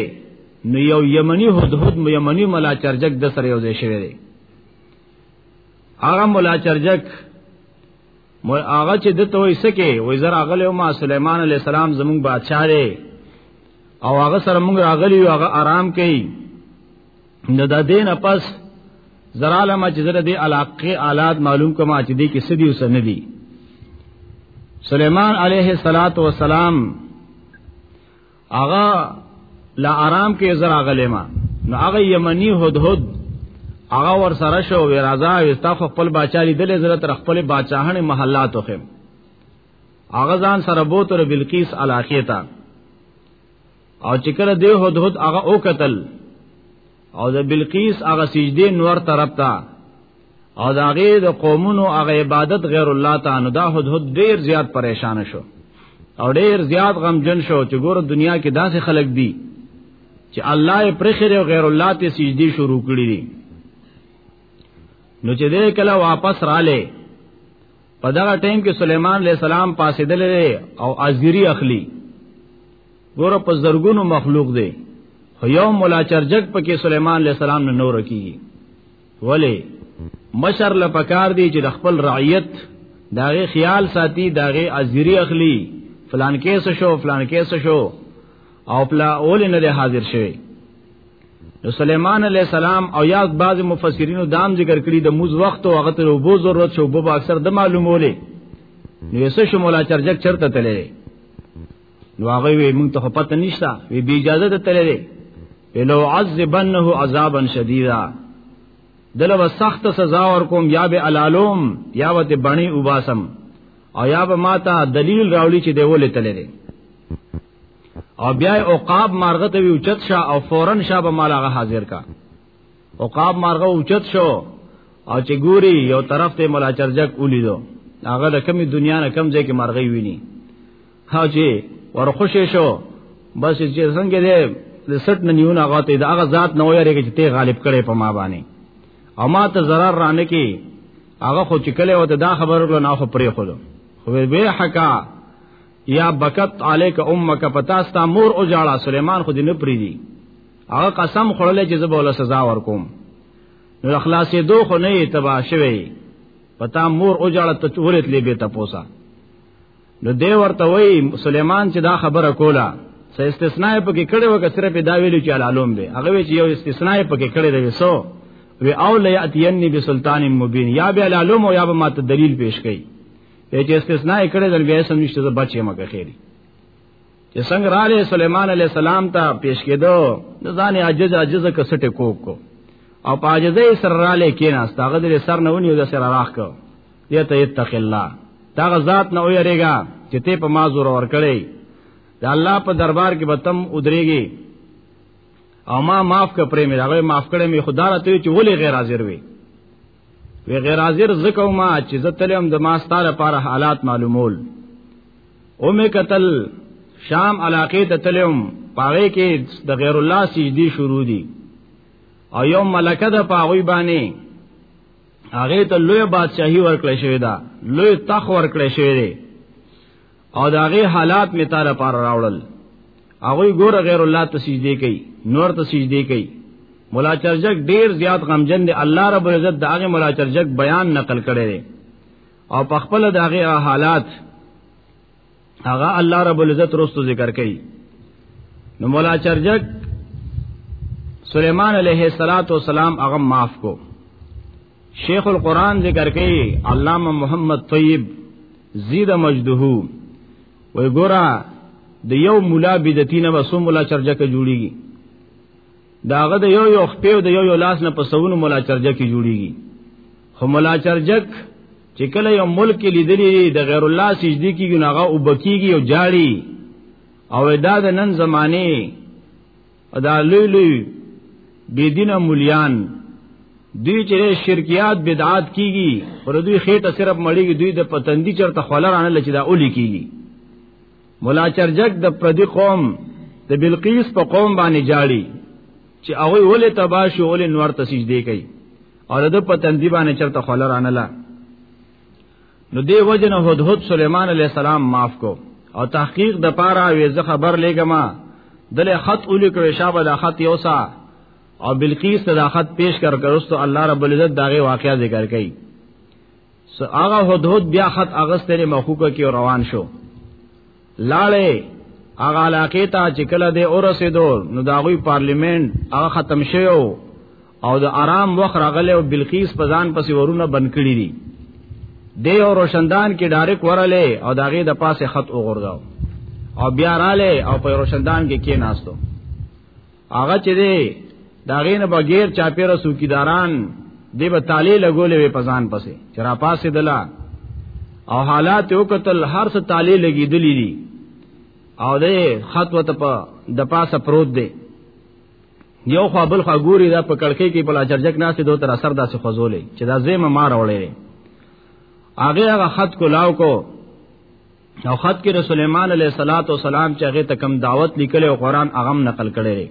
نو یو یمنی هدهد یمنی مولا چرجک د سره یو ځای شوی دی هغه مولا چرجک مو هغه چې د توي سکه وې زرا غلې ما سليمان عليه السلام زمون بادشاہ دی او هغه سره موږ راغلی او هغه آرام کوي نو د دین پس زراله ما چې زره دې علاقه آلات معلوم کما چې دې کې سدي وسن دي سليمان عليه الصلاه والسلام هغه لا آرام کې زرا غلې ما نو هغه یمنی هدهد هغه ور سره شو وی راځه استاف خپل بچا لیدل زره تر خپل بچاهنه محلات وخم هغه ځان سره بوتر بلقیس الاخیتا او چې کله دی هود هود هغه او قتل او د بلقیس هغه سجدي نور طرف ته او دا غي د قومونو هغه عبادت غیر الله تعالی دا هود هود ډیر زیات پریشان شو او ډیر زیات غمجن شو چې ګور دنیا کې داسې خلک دي چې الله یې پرخره او غیر الله ته سجدي شروع کړی دي نو چې دې کله واپس رااله په دغه ټیم کې سليمان عليه السلام پاسېدل او ازيري اخلي ګوره په زرګونو مخلوق دی خو یو مولا چرجک پکې سليمان عليه السلام نه نور کیږي ولی مشر لپکار دی چې د خپل رعیت داغه خیال ساتي داغه ازيري اخلي فلان کیس شو فلان کیس شو او پلا اول نه حاضر شوی نو سليمان عليه السلام او یا بعض مفسرینو دام ذکر کړي د موز وخت او هغه ته وبو ضرورت شو وبو اکثر د معلومولې نو یې څه شمولا چرجک چرته تللې نو هغه وی مونږ ته پته نشتا وی بی اجازه ته تللې لو عذبنه عذابا شدیدا دله و سخت سزا ور کوم یا به علالوم یا وت بنی وباسم او یا به ماتا دلیل راولی چې دی ولې تللې او بیا عقاب مارغه ته اوچت شه او فورن شابه مالاغه حاضر کا عقاب مارغه اوچت شو او چې ګوري یو طرف ته مولا چرجک ولیدو هغه د کمی دنیا نه کم ځای کې مارغه ویني ها چې ورخوشې شو بس چې څنګه دې د سټ نه نیونه هغه ته دا هغه ذات نه ویریږي چې ته غالب کړي په ما باندې او ما ته zarar رانه کې هغه خو چې کله وته دا خبر ورکړه نه خو پرې خو خو به حقا یا بکت علیک امک پتا ستا مور او جاړه سليمان خو دې نه پریدي هغه قسم خړلې چې زه به له سزا ورکوم نو اخلاصې دوه خو نه تبا شوی پتا مور او جاړه ته چورت لې به تپوسا نو دی ورته وای سليمان چې دا خبره کوله سه استثناء پکې کړي وکړه صرف دا ویلو چې علالوم به هغه چې یو استثناء پکې کړي دی وسو وی او لیاتینی بسلطان مبین یا به علالوم او یا به ماته دلیل پیش کړي به چې استثناء کړي د بیا سم نشته د بچي مګه خېری چې څنګه را لې سليمان عليه السلام ته پیش کېدو د ځان عجز عجز کسټه کو کو او په عجزې سره را لې کېناست هغه د سر نه ونیو د سر راخ کو دې ته اتق الله دا غزاد نه ویریږي چې ته په ما زور ور کړې د الله په دربار کې بتم ودرېږي او ما معاف کړې مې هغه معاف کړې مې خدای راته چې ولې غیر حاضر وي وی غیر حاضر زکو ما چې زتلم د ما ستاره لپاره حالات معلومول او می قتل شام علاقې ته تلم پاره کې د غیر الله سجدي شروع دي او یو ملکه د پاوی باندې هغه ته لوی بادشاہي ورکړې شوې ده لوی تخ ورکړې شوې ده او دا غي حالات می تاره پار راوړل هغه ګور غیر الله ته سجدي کوي نور ته سجدي کوي مولا چرجک ډیر زیات غمجن دی الله رب العزت دا غي مولا چرجک بیان نقل کړي دی او په خپل دا غي حالات هغه الله رب العزت رستو ذکر کوي نو مولا چرجک سلیمان علیہ الصلات والسلام هغه معاف کو شیخ القرآن ذکر کوي علامه محمد طیب زید مجده وی ګورا د یو مولا بدعتی نه وسو مولا چرجه کې جوړیږي داغه د یو یو خپیو د یو یو لاس نه پسونو مولا چرجه کې جوړیږي خو مولا چرجک چې کله یو ملک لیدلی د غیر الله سجدي کیږي ناغه او بکیږي او جاړي او دا د نن زمانه ادا لوی لوی بيدینه مليان دوی چې شرکیات بدعات کیږي پر دوی خېټه صرف مړیږي دوی د پتندي چرته خلرانه لچې دا اولي کیږي مولا چرجک د پردي قوم د بلقیس په قوم باندې جاړي چې هغه ولې تباشو ولې نور تسجدي کوي اور د پتندی باندې چرته خلر انلا نو دی وجنه هدهد سليمان عليه السلام معاف کو او تحقیق د پاره وی زه خبر لګما دل خط اولی کوي شابه د خط یوسا او بلقیس ته د خط پیش کر کرستو الله رب العزت داغه واقعیا ذکر کړي سو هغه هدهد بیا خط اغستره مخوکه کې روان شو لاړې هغه علاقې ته چې کله د اورسېدو نو داغوی پارلیمنت هغه ختم شوی او د آرام وخت راغله او بلقیس په ځان پسې ورونه بند کړی دي دی او روشندان کې ډایرک ورله او داغه د پاسه خط وګورځاو او بیا رااله او په روشندان کې کې ناستو هغه چې دی داغه نه بغیر چاپیره سوکیداران دی به تالی لګولې وې پزان پسې چې را پاسې دلا او حالات یو قتل هر څه تالی لګې دلی دي او دې خط وته په د پاسه پروت دی یو خو بل خو ګوري دا په کړکۍ کې په لاچرجک ناسې دوه تر اثر داسې خوځولې چې دا زېمه ما راوړې هغه هغه خط کو لاو کو او خط کې رسول ایمان علیه الصلاۃ والسلام چې هغه ته کم دعوت لیکل او قران هغه نقل کړي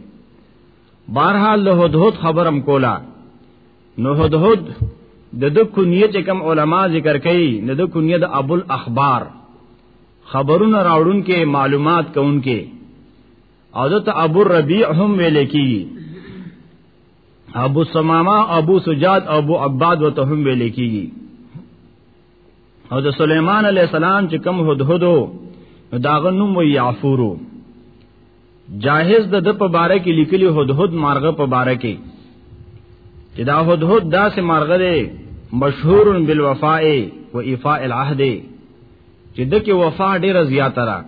بهرحال له هدهد خبرم کولا نو هدهد د د کنیه چې کم علما ذکر کوي نو د کنیه د ابو الاخبار خبرونه راوړون کې معلومات کوون کې او دته ابو الربيع هم ویل کیږي ابو سماما ابو سجاد ابو عباد وته هم ویل کیږي او د سليمان عليه السلام چې کم هدهدو داغه نوم وی یعفورو جاهز د د په باره کې لیکلي هدهد مارغه په باره کې چې دا هدهد داسې مارغه دی مشهور بالوفاء و ایفاء العهد چې دکې وفا ډیره زیاته را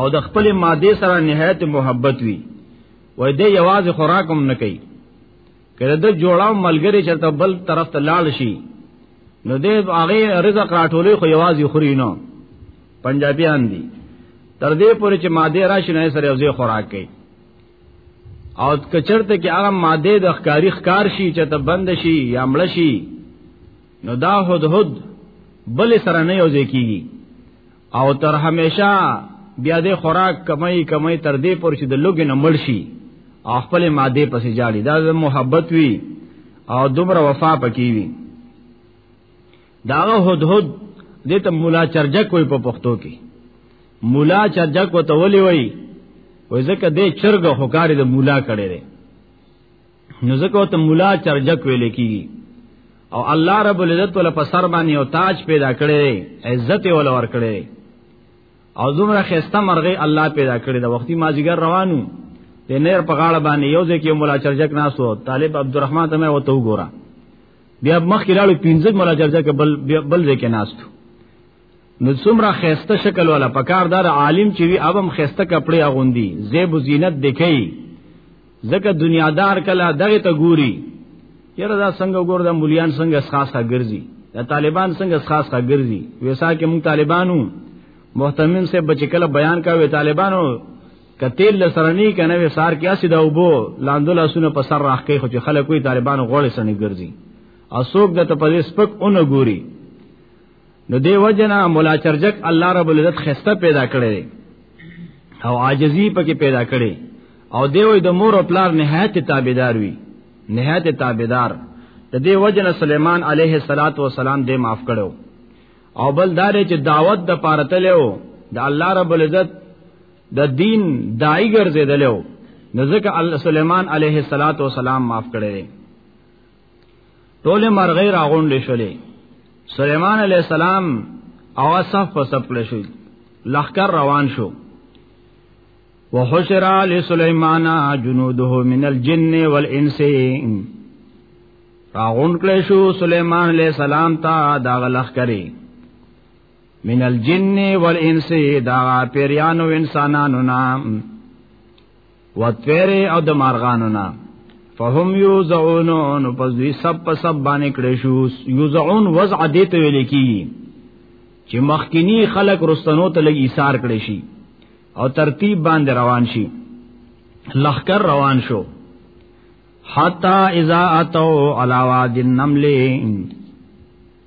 او د خپل ماده سره نهایت محبت وي وای دې یواز خوراک هم نه کوي کله د جوړاو ملګری چرته بل طرف ته لاړ شي نو دې هغه رزق راټولې خو یواز خوري نه پنجابیان دي تر دې پورې چې ماده راشي نه سره یوځې خوراک کوي او کچرته کې هغه ماده د ښکاری ښکار شي چې ته بند شي یا مړ شي نو دا هدهد بل سره نه یوځې کیږي او تر همیشه بیا د خوراک کمای کمای تر دې پر چې د لوګي نه مړ شي او خپل ماده پسې جاړي دا د محبت وی او دومره وفا پکې وی داغه هدهد دې ته مولا چرجک وي په پښتو کې مولا چرجک وته ولي وي وځکه دې چرګ هوکاري د مولا کړي نو زکه ته مولا چرجک ویل کی او الله رب العزت ول په سر باندې او تاج پیدا کړي عزت ول ور کړي او زمره خسته مرغي الله پیدا کړي د وختي مازیګر روانو د نیر په غاړه باندې یو ځکه مولا چرجک ناسو طالب عبدالرحمن ته مې وته وګوره بیا مخ کې لاړو پینځه مولا چرجک بل بل ځکه ناستو نو څومره خيسته شکل ولا پکار دار عالم چې وی اوبم خيسته کپڑے اغوندي زیب زینت دکې زکه دنیا دار کلا دغه ته ګوري یره دا څنګه ګور دا مليان څنګه خاصه ګرځي دا طالبان څنګه خاصه ګرځي ویسا کې مون طالبانو محتمم سے بچ کله بیان کا وی طالبانو کتیل لسرنی کنه وی سار کیا سیدا وبو لاندل اسونه په سر راخ کې خو چې خلک وی طالبانو غوړې سنې ګرځي اسوک د ته په دې سپک اون ګوري نو دی وجنا مولا چرجک الله رب العزت خسته پیدا کړی او عاجزی پکې پیدا کړی او دی وې د مور او پلار نهایت تابعدار وی نهایت تابعدار د دې وجنا سليمان عليه الصلاه والسلام دې معاف کړو او بل دار چې دعوت د پاره تلو د الله رب العزت د دین دای ګرځیدلو نو ځکه سليمان عليه الصلاه والسلام معاف کړی ټول مرغې راغونډې شولې سليمان عليه السلام او صف په صف کړې شو لخر روان شو وحشر لسليمان جنوده من الجن والانس راغون کړې شو سليمان عليه السلام ته دا غلخ کری من الجن والانس دا پیرانو انسانانو نام وتویری او د مارغانو نه فهم یوزعون نو پس دوی سب په سب باندې کړی شو یوزعون وضع دې ته ویل کی چې مخکینی خلق رستنو ته لګي ایثار کړی شي او ترتیب باندې روان شي لخر روان شو حتا اذا اتو علاوه دین نملین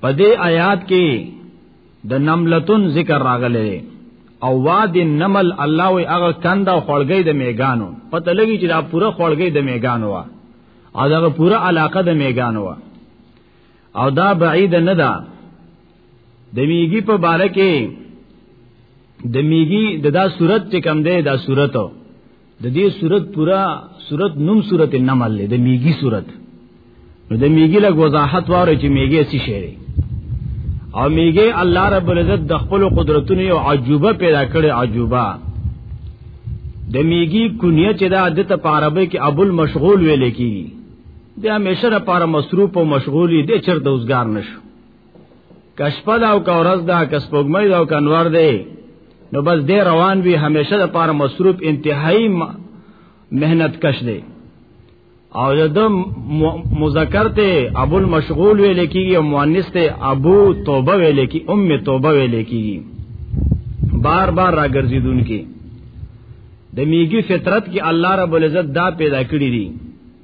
په دې آیات کې د نملتون ذکر راغلی او واد النمل الله وی هغه کند او خړګي د میګانو پته لګی چې دا پوره خړګي د میګانو وا او دا پوره علاقه د میګانو وا او دا بعید نه ده د میګي په باره کې د میګي د دا صورت چې کم ده دا صورتو د دې صورت پورا صورت نوم صورت نمل دی د میګي صورت نو د میګي لګ وضاحت واره چې میګي څه شی دی او میګي الله رب العزت د خپل قدرتونو یو عجوبه پیدا کړي عجوبه د میګي کونیه چې دا د ته عربی کې ابو المشغول ویل کیږي د همیشه لپاره مصروف او مشغولي د چرته اوسګار نشو کشپد او کورز دا کسپوګمې دا او کنور دی نو بس دې روان وي همیشه د پاره مصروف انتهایی مهنت کش دی او د مذکر ته ابو المشغول ویل کیږي او مؤنث ته ابو توبه ویل کی ام توبه ویل کیږي بار بار راګرځیدون کی د میګي فطرت کې الله رب العزت دا پیدا کړی دي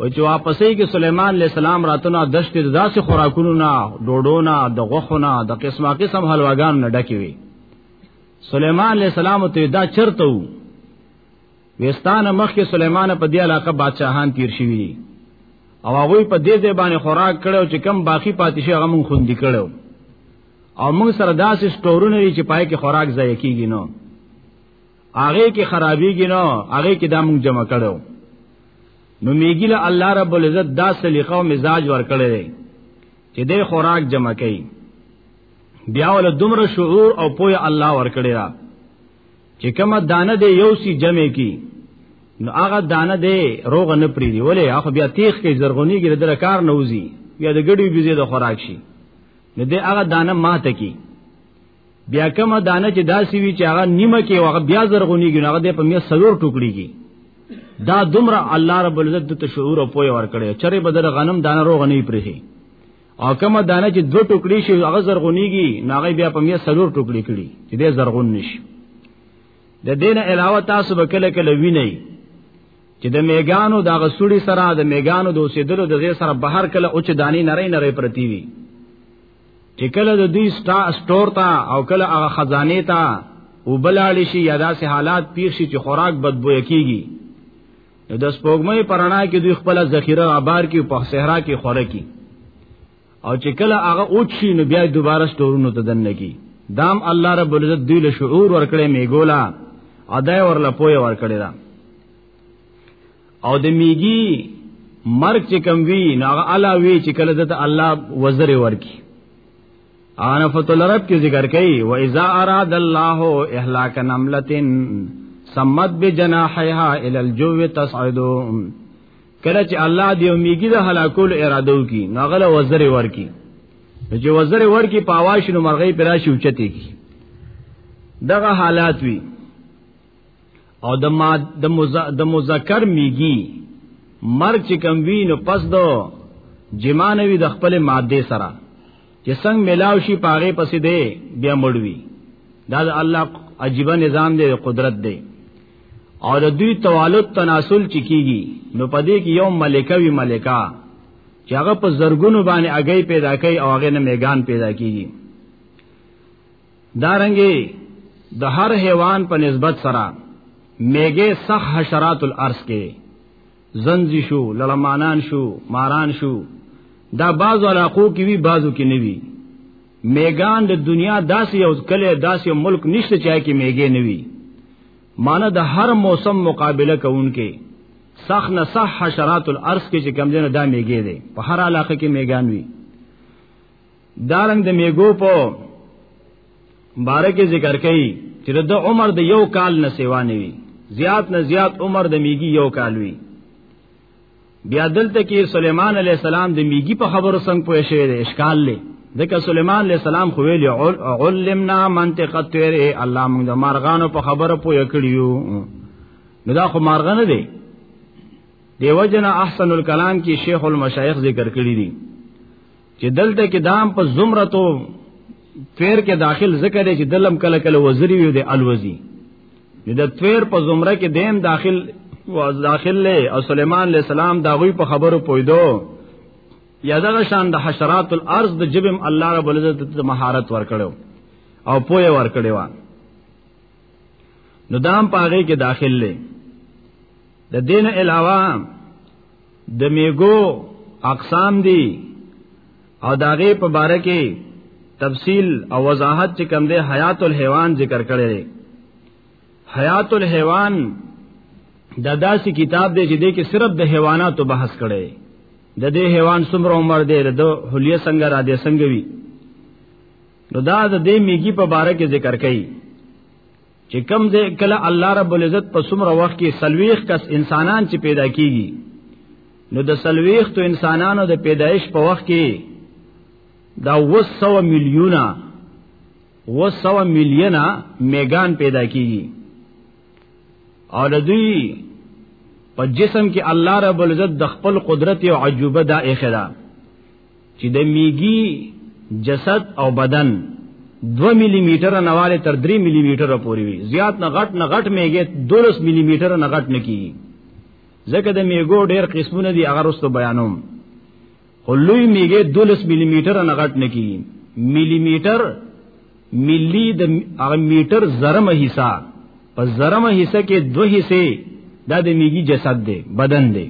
او چې واپسې کې سليمان عليه السلام راتونه دشت داسې خوراکونو نه ډوډو نه د غوخو نه د قسمه قسم حلواګان نه ډکې وي سليمان عليه السلام ته دا چرته وو وستانه مخ کې سليمان په دې علاقه بادشاہان تیر شوی دي او هغه په دې ځای باندې خوراک کړو چې کم باقی پاتې شي هغه مونږ خوندې کړو او موږ سره داسې سټورونه چې پای کې خوراک ضایع کیږي نو هغه کې خرابېږي نو هغه کې دا موږ جمع کړو نو میګی له الله رب العزت دا سلیقه او مزاج ورکړی دی چې د خوراک جمع کوي بیا ول دومره شعور او پوی الله ورکړی دا چې کومه دانه دی یو سی جمع کی نو هغه دانه دی روغ نه پری دی ولې هغه بیا تیخ کې زرغونی کې در کار نه وزي بیا د ګډي بيزي د خوراک شي نو دی هغه دانه ماته کی بیا کوم دانه چې داسې وی چې هغه نیمه کې هغه بیا زرغونیږي هغه د په میا سلور ټوکړي کی دا دومره الله رب العزت ته شعور او پوهه ورکړي چرې بدل غنم دانه روغ نه پرې او کوم دانه چې دو ټوکړي شي هغه زرغونیږي ناغه بیا په میا سلور ټوکړي کړي چې دې زرغون نشي د دین علاوه تاسو به کله کله وینئ چې د میګانو د غسوړي سره د میګانو د اوسېدلو د ځای سره بهر کله اوچ دانی نری نری پرتی وي چې کله د دوی ستا سٹور تا او کله هغه خزانه تا وبلاړ شي یا داسې حالات پیښ شي چې خوراک بدبوې کیږي نو د سپوږمۍ پرانا کې دوی خپل ذخیره آبار کې په صحرا کې خوره کی او چې کله هغه اوچ شي نو بیا دوباره سٹورونو ته دن کی دام الله رب العزت دوی له شعور ورکړې میګولا ادا ورله پوي ورکړې را او د میګي مرګ چې کم وی نو هغه الا وی چې کله دته الله وزر ورکی انا فتل رب کې ذکر کوي و اذا اراد الله اهلاك نمله سمت بجناحها الى الجو تصعد کله چې الله دی میګي د هلاکول اراده وکي نو هغه وزر ورکی چې وزر ورکی په واښینو مرغۍ پراشي اوچتي کی دغه حالات وی او د ما د مزا د مذکر میږي مرګ چې کم وی نو پس دو جمانوي د خپل ماده سره چې څنګه ملاو شي پاره پسې دی بیا مړوي دا د الله عجیب نظام دی قدرت دی او د دوی توالد تناسل چې کیږي نو پدې کې یو ملکه وی ملکه چې هغه په زرګونو باندې اگې پیدا کوي او هغه نه میګان پیدا کیږي دارنګي د دا هر حیوان په نسبت سره میګه صح حشرات الارض کې زنځي شو لړمانان شو ماران شو دا بعضو علاقو کې وی بعضو کې نه وی میګان د دنیا داسې یو کله داسې ملک نشته چای کې میګه نه وی معنی د هر موسم مقابله کوونکې صح نه صح حشرات الارض کې چې کم دینه دا میګه دي په هر علاقه کې میګان وی دارنګ د میګو په بارکه ذکر کړي چې د عمر د یو کال نه سیوا نه وي زیات نه زیات عمر د میګي یو کال وي بیا دلته کې سليمان عليه السلام د میګي په خبرو څنګه پوه شوی دی اشکال لې ځکه سليمان عليه السلام خو ویل علمنا منطق الطير الله موږ د مارغانو په خبره پوه کړیو نو دا خو مارغانه دی دیو جنا احسن الکلام کې شیخ المشایخ ذکر کړی دی چې دلته کې دام په زمرتو فیر کې داخل ذکر دی چې دلم کله کله وزری وي د الوزی د تویر په زمره کې دیم داخل و داخل له او سليمان عليه السلام دا غوي په خبرو پویدو یا دغه شان د حشرات الارض د جبم الله رب العزت ته مهارت ورکړو او پوهه ورکړې و نو دام پاغه کې داخل لې د دین علاوه د میګو اقسام دي او داغه په باره کې تفصیل او وضاحت چې کوم دی حیات الحیوان ذکر کړی دی حیات الحیوان د داسې کتاب دی چې دی کې صرف د حیواناتو بحث کړي د دې حیوان څومره عمر دی د حلیه څنګه را دي څنګه وی نو دا د دې میګي په باره کې ذکر کړي چې کم دې کله الله رب العزت په څومره وخت کې سلويخ کس انسانان چې پیدا کیږي نو د سلويخ تو انسانانو د پیدایش په وخت کې دا 200 میلیونه 200 میلیونه میګان پیدا کیږي او د دوی په جسم کې الله رب العزت د خپل قدرت او عجوبه دا اخدا چې د میګي جسد او بدن 2 ملي میټر نواله تر 3 ملي میټر پورې وي زیات نه غټ نه غټ میګه 12 ملي میټر نه غټ نه کیږي ځکه د میګو ډېر قسمونه دي هغه رسته بیانوم خو لوی میګه 12 ملي میټر نه غټ نه کیږي ملي میټر ملي د هغه میټر زرمه حصہ په زرمه حصہ کې دوه حصے دا د میګي جسد دی بدن دی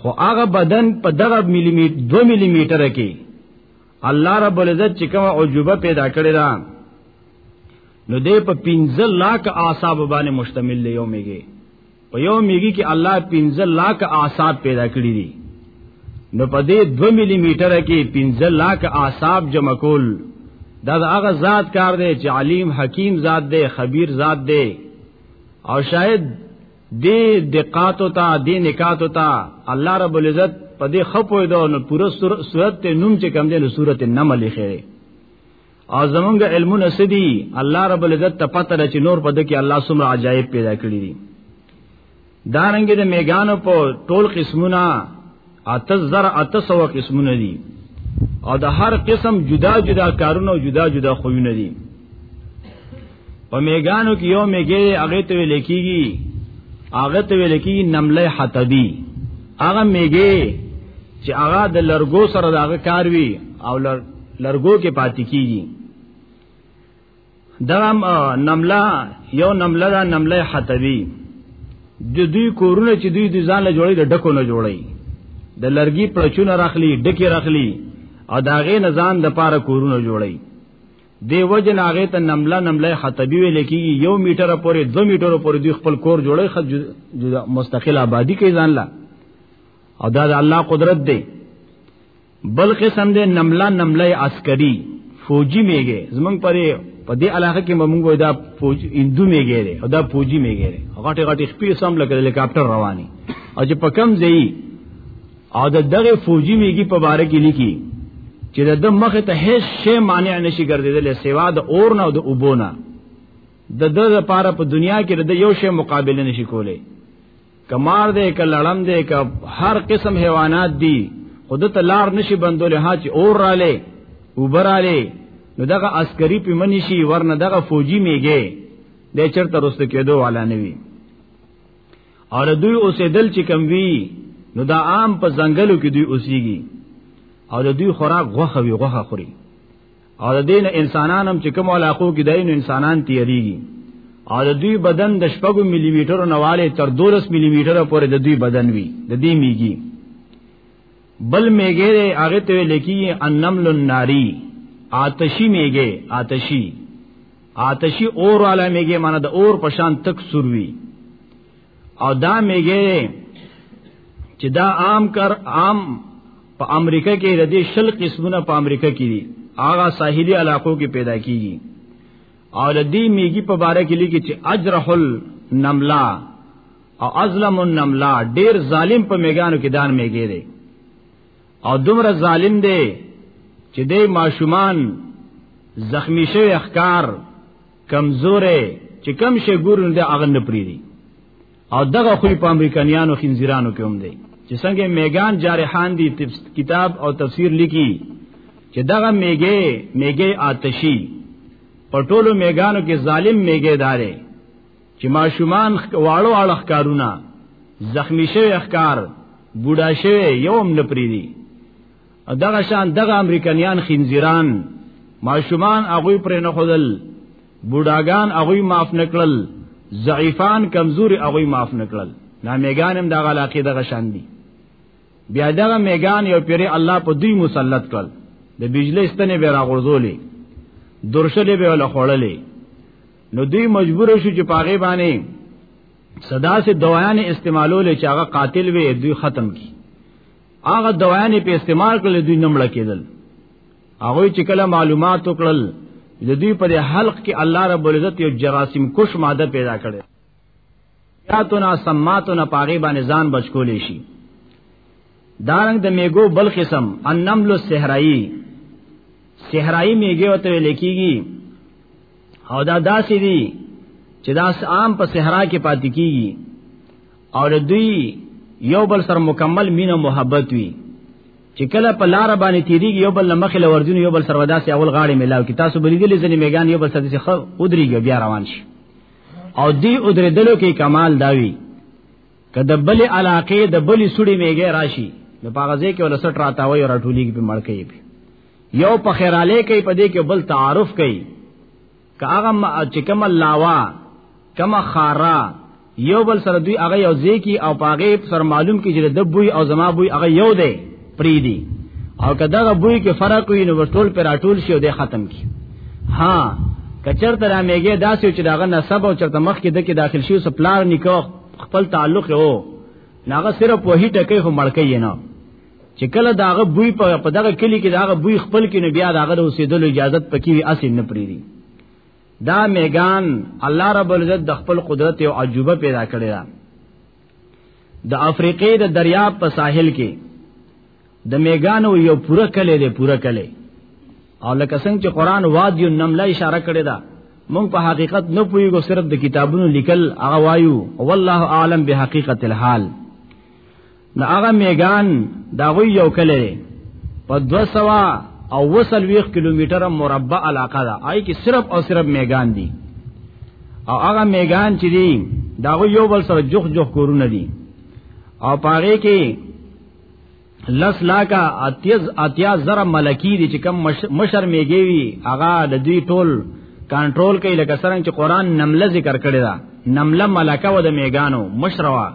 خو هغه بدن په دغه ملي میټر 2 ملي میټر کې الله رب العزت چې کومه عجوبه پیدا کړی دا نو دې په 15 لاک اعصاب باندې مشتمل دی یو میږي په یو میږي کې الله 15 لاک اعصاب پیدا کړی دي نو په دې 2 ملي میټر کې 15 لاک اعصاب جمع کول دا هغه ذات کار دی چې علیم حکیم ذات دی خبیر ذات دی او شاید دی دقاتو تا دی نکاتو تا الله رب العزت په دې خپوي دا نو پوره صورت ته نوم چې کم دی نو صورت نمل خیره او زمونږ علمونه سدي الله رب العزت ته پته ده چې نور په دې کې الله سمره عجایب پیدا کړی دي دارنګه د میګانو په ټول قسمونه اته زر اته سو قسمونه دي او د هر قسم جدا جدا کارونه او جدا جدا خوونه دي په میګانو کې یو میګې هغه ته ویل کېږي هغه ته ویل کېږي نمله حتبی هغه میګې چې هغه د لرګو سره داغه کار وی او لرګو کې پاتې کیږي دا نمله یو نمله دا نمله حتبی د دوی کورونه چې دوی د ځان له جوړي د ډکو نه جوړي د لرګي پړچونه راخلي ډکی راخلي او داغه نظام د پاره کورونه جوړي دی وجن هغه ته نمله نمله حتبی ویل کیږي یو میټر پورې 2 میټر پورې دوی خپل کور جوړي خد مستقل آبادی کوي ځان لا او دا د الله قدرت دی بل قسم دې نملا نملای عسکری فوجي میګه زمنګ پرې په دې علاقه کې موږ دا فوج اندو میګه لري او دا فوجي میګه لري غټه غټه خپې سم لکه هلیکاپټر رواني او چې په کم ځای او د دغه فوجي میګي په باره کې لیکي چې د مخ ته هیڅ شی مانع نشي ګرځیدل سوا د اور نه او د اوبونه د د لپاره په دنیا کې د یو شی مقابله نشي کولای کمار دې ک لړم دې ک هر قسم حیوانات دي خود ته لار نشي بندول ها چې اور رااله وبراله نو دغه عسکري په منی شي ورنه دغه فوجي میږي د چرته رسته کېدو والا نه وي اور دوی اوسېدل چې کم وی نو دا عام په ځنګلو کې دوی اوسېږي او د دوی خوراک غوخه وی غوخه خوري او د دین انسانان هم چې کوم علاقو کې دین انسانان تیریږي او د دوی بدن د شپږو ملي میټرو نواله تر 12 ملي میټر پورې د دوی بدن وي د دې میږي بل میګه هغه ته لیکي انمل الناری آتشی میګه آتشی آتشی اور والا میګه معنی د اور پشان تک سروي او دا میګه چې دا عام کر عام په امریکا کې د دې شل قسمونه په امریکا کې دي هغه ساحلي علاقو کې پیدا کیږي او د دې میږي په باره کې لیکي چې اجرحل نملا او ازلم النملا ډیر ظالم په میګانو کې دان میګي دي او دومره ظالم دی چې دې ماشومان زخمی شوی اخکار کمزورې چې کم شي ګورن د اغن پریری او دغه خوې په امریکایانو خنزیرانو کې هم دی چې څنګه میګان جارحان دی کتاب او تفسیر لیکي چې دغه میګه میګه آتشی په ټولو میګانو کې ظالم میګه داري چې ماشومان واړو اړه ښکارونه زخمی شوی ښکار بوډا شوی یوم نه پریدي دغه شان دغه امریکایان خنزیران ماشومان هغه پر نه خدل بوډاګان هغه معاف نکړل ضعیفان کمزوري هغه معاف نکړل نا میګانم دغه علاقه دغه شان دي بیا دغه میګان یو پیری الله په دوی مسلط کړ د بجلی ستنې به راغورځولې درشلې به ولا خړلې نو دوی مجبور شو چې پاغه باندې صدا سے دوایان استعمالول چې هغه قاتل وي دوی ختم کی هغه دوایانې په استعمال کړل دوی نمړه کېدل هغه چې کله معلومات وکړل د دوی په حلق کې الله رب العزت یو جراثیم کش ماده پیدا کړي یاتنا سماتنا پاغي باندې ځان بچکولې شي دارنګ د میګو بل قسم النمل الصحرائی صحرائی میګه وته لیکيږي او دا داسې دي چې دا عام په صحرا کې پاتې کیږي او د دوی یو بل سره مکمل مینه محبت وي چې کله په لار باندې تیریږي یو بل مخې لوردون یو بل سره وداسي اول غاړي ملاو کی تاسو بلیدلې ځنې میګان یو بل سره څخه ودریږي بیا روان شي او دی ودریدلو کې کمال داوي که د بل علاقې د بل سړي میګه راشي نو پاغزه کې ول سټ راتاوي او راټولېږي په مړکې یو په خیراله کې په دې کې بل تعارف کوي که هغه چې کوم لاوا کوم خارا یو بل سره دوی هغه یو ځکی او پاغه سره معلوم کی چې د بوی او زما بوی هغه یو دی پری دی او که دغه بوی کې فرق وي نو ټول پر اټول شي او د ختم کی ها کچر تر میګه داسې چې داغه نسب او چرته مخ کې د کې داخل شي سپلار نکو خپل تعلق وو ناغه صرف وਹੀ ټکه خو مړکې نه چې کله داغه بوی په دغه کلی کې داغه بوی خپل کې نه بیا داغه اوسېدلو اجازه پکې وي اصل نه پریری دا میګان الله رب العزت د خپل قدرت او عجوبه پیدا کړی دا د افریقې د دریاب په ساحل کې د میګانو یو پوره کله دی پوره کله او لکه څنګه چې قران وادی النمل اشاره کړی دا مونږ په حقیقت نه پویګو صرف د کتابونو لیکل هغه وایو والله اعلم بحقیقت الحال دا هغه میګان دا غوی یو کله دی په 200 او وصل ویخ کیلومتر مربع علاقه ده آی کی صرف او صرف میګان دی او هغه میګان چې دی دا غوی یو بل سره جوخ جوخ کورونه دي او پاره کې لس لاکا اتیز اتیا زر ملکی دي چې کم مشر میګوي هغه د دوی ټول کنټرول کوي لکه څنګه چې قران نمله ذکر کړی دا نمله ملکه و د میګانو مشروا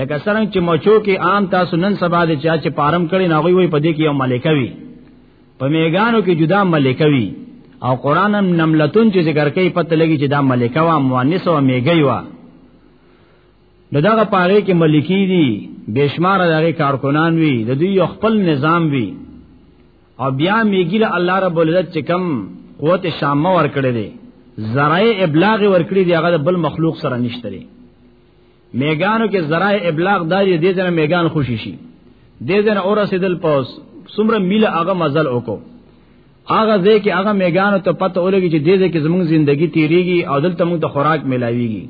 لکه څنګه چې مچو کې عام تاسو نن سبا د چا چې پارم کړي نه غوي په دې کې یو ملکه وي په میګانو کې جدا ملکه وي او قران هم نملتون چې ذکر کوي پته لګي چې دا ملکه وا مؤنث او میګي وا دغه پاره کې ملکی دي بشمار دغه کارکنان وي د دوی خپل نظام وي او بیا میګی له الله رب العزت چې کم قوت شامه ور کړی دی ذرای ابلاغ ور کړی دی هغه بل مخلوق سره نشته میګانو کې ذرای ابلاغ دا دې دې جن میګان خوشی شي دې جن اور رسیدل پوس سمره میله هغه مزل وکړو هغه دې کې هغه میګانو ته پته ولګي چې دې دې کې زموږ ژوندۍ تیریږي او دلته موږ ته خوراک ملاويږي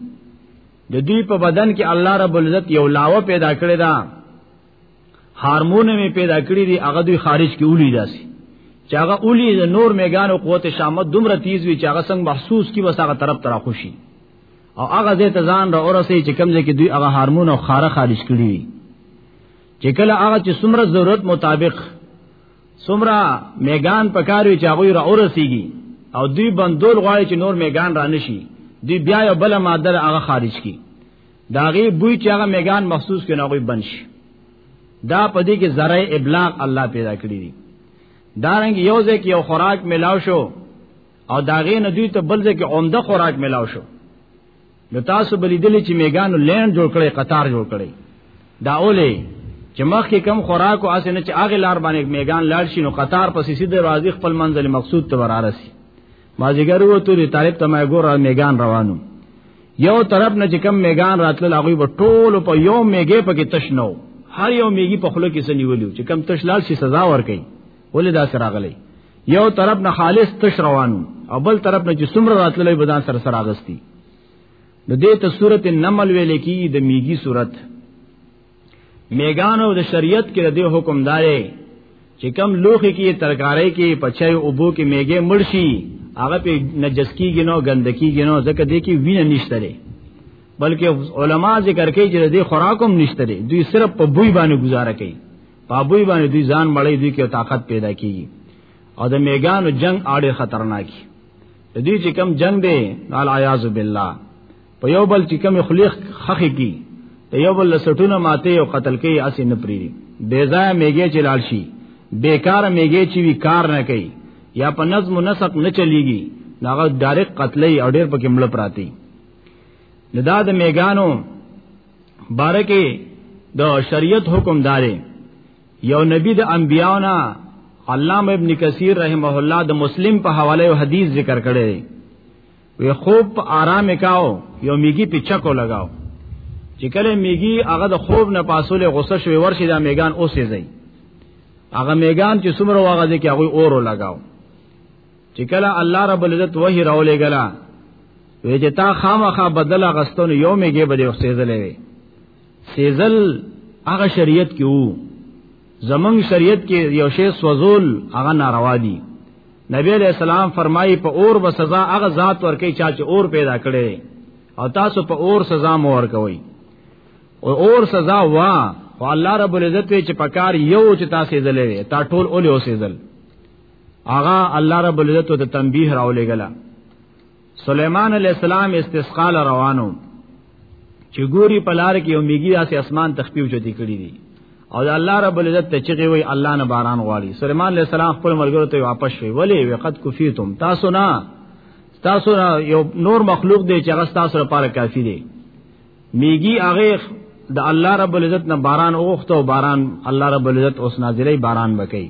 د دوی په بدن کې الله رب العزت یو لاوه پیدا کړی دا هارمون می پیدا کړی دی هغه دوی خارج کې اولی داسي چې هغه اولی د نور میګانو قوت شامت دومره تیز وی چې هغه څنګه محسوس کی وسه هغه طرف ترا خوشي او هغه دې ته ځان را اورسي چې کمزې کې دوی هغه هارمون او خاره خارج کړي وي چې کله هغه چې څومره ضرورت مطابق څومره میګان پکاري چې هغه را اورسيږي او دوی بندول غواړي چې نور میګان را نشي دوی بیا یو بل ماده هغه خارج کړي داغي بوی چې هغه میګان مخصوص کړي هغه بند شي دا پدې کې ذره ابلاغ الله پیدا کړی دي دارنګ یو ځکه یو خوراک ملاو شو او داغې نه دوی ته بل ځای کې عمده خوراک ملاو شو نو تاسو بلی دلی چې میګانو لین جوړ کړي قطار جوړ کړي دا اولې چې مخکې کم خوراک او اسنه چې اغه لار باندې میګان لاړ شي نو قطار پسې سیده راځي خپل منزل مقصود ته ورارسي مازیګر وو توري طالب ته ما ګور میګان روانو یو طرف نه چې کم میګان راتل هغه و ټول په یو میګې پکې تش نو هر یو میګي په خله کې سنیولیو چې کم تش لال شي سزا ورکي ولې دا سره غلي یو طرف نه خالص تش روانو او بل طرف نه چې څومره راتللې بدان سره سره اغستی نو دې ته سورت النمل ویل کی د میګي سورت میګانو د شریعت کې د حکم دارې چې کم لوخي کې ترکارې کې پچای اوبو کې میګه مرشي هغه په نجس کیږي نو ګندکی کیږي نو ځکه دې کې وینه نشته لري بلکې علما ذکر کوي چې دې خوراکم نشته لري دوی صرف په بوی باندې گزاره کوي پابوی باندې دوی ځان مړی دوی کې طاقت پیدا کیږي او د میګانو جنگ اړې خطرناکي د دې چې کم جنگ دی قال اعاذ بالله په یو بل چې کم خلیق خخې کی ته یو بل لسټونه ماته او قتل کوي اسی نه پری بے ځای میګه چې لال شي بیکار میګه چې وی کار نه کوي یا په نظم و نسق نه چلیږي ناغه ډایرک قتلې او ډیر پکې مړ پراتی ندا د میګانو بارکه د شریعت حکم دارې یو نبی د انبیاونا علامه ابن کثیر رحمه الله د مسلم په حواله یو حدیث ذکر کړی وی خوب په آرام کاو یو میګي په چکو لگاو چې کله میګي هغه د خوب نه پاسول غوسه شوی ورشي دا میګان اوسې زی هغه میګان چې څومره واغځي کې هغه اورو لگاو چې کله الله رب العزت وحی راولې غلا وې چې تا خامخا بدل غستون یو میګه بده سیزلې وي سیزل هغه شریعت کې وو زمنګ شریعت کې یو شی سوزول هغه ناروا دي نبی علیہ السلام فرمایي په اور به سزا هغه ذات ورکي چا چې اور پیدا کړي او تاسو په اور سزا مو ورکوي او اور سزا وا او الله رب العزت چې پکار یو چې تاسو زلې تا ټول اولې اوسې زل اغا الله رب العزت ته تنبیه راولېګلا سليمان عليه السلام استسقا روانو چې ګوري په لار کې یو میګي داسې اسمان تخپیو چتی کړی دي او د الله رب العزت ته چغي وي الله نه باران غواړي سليمان عليه السلام خپل ملګرو ته واپس شوی ولی وقت کفیتم تاسو نه تاسو یو نور مخلوق دی چې هغه تاسو لپاره کافی دی میګي هغه د الله رب العزت نه باران اوخته او باران الله رب العزت اوس نازلې باران وکي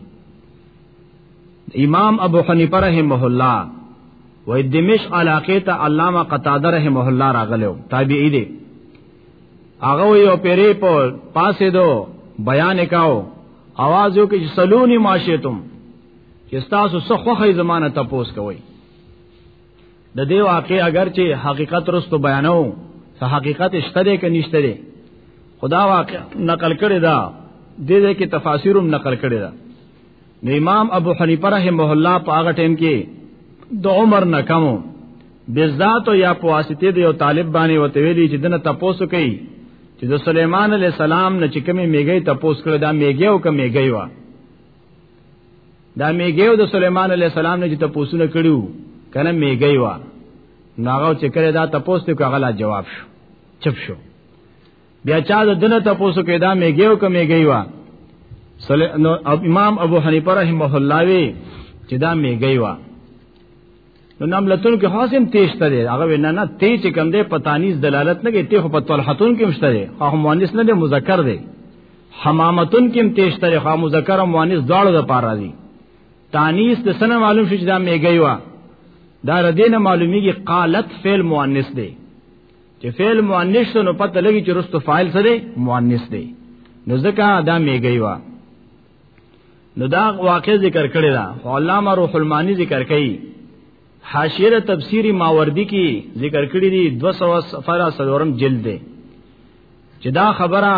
امام ابو حنیفه رحمه الله وای دمشق علاقه ته علامه قتاده رحمه الله راغلو تابعی دی هغه یو پیری په پاسې دو بیان کاو आवाज یو کې سلونی ماشیتم چې تاسو څه خوخه زمانه تپوس کوي د دې واقع اگر چې حقیقت رستو بیانو ته حقیقت شته دی که نشته دی خدا واقع نقل کړی دا د دې کې تفاسیرم نقل کړی دا نو امام ابو حنیفه رحمه الله په هغه ټیم کې د عمر نه کمو بذات یا په واسطه د یو طالب باندې وته ویلي چې دنه تپوسو کوي چې د سليمان عليه السلام نه چې کومه میګي تپوس کړ دا میګي او کومه میګي وا دا میګیو د سليمان عليه السلام نه چې تاسو نه کړیو کنه میګی وا ناغه چې کړه دا تاسو ته کغلا جواب شو چپ شو بیا چا د دنه تاسو کې دا میګیو ک میګی وا نو امام ابو حنیفه رحمه الله وی چې دا میګی وا نو نام لتون کې حاسم تیش ته دی هغه نه نه تی چې کم دی پتانیز دلالت نه کوي تی خو په طلحتون کې مشته دی خو مؤنث نه دی مذکر دی حمامتون کې تیش ته خو مذکر او مؤنث دواړو د پاره دی تانیس د سنه معلوم شو چې دا میګي وا دا ردینه معلومیږي قالت فعل مؤنث دی چې فعل مؤنث نو پته لګي چې رستو فاعل څه دی مؤنث دی نو ځکه دا میګي وا نو دا واقع ذکر کړی دا علامه روح المانی ذکر کړي حاشیه تفسیری ماوردی کی ذکر کړی دی 200 صفحه سلورم جلد دی چې دا خبره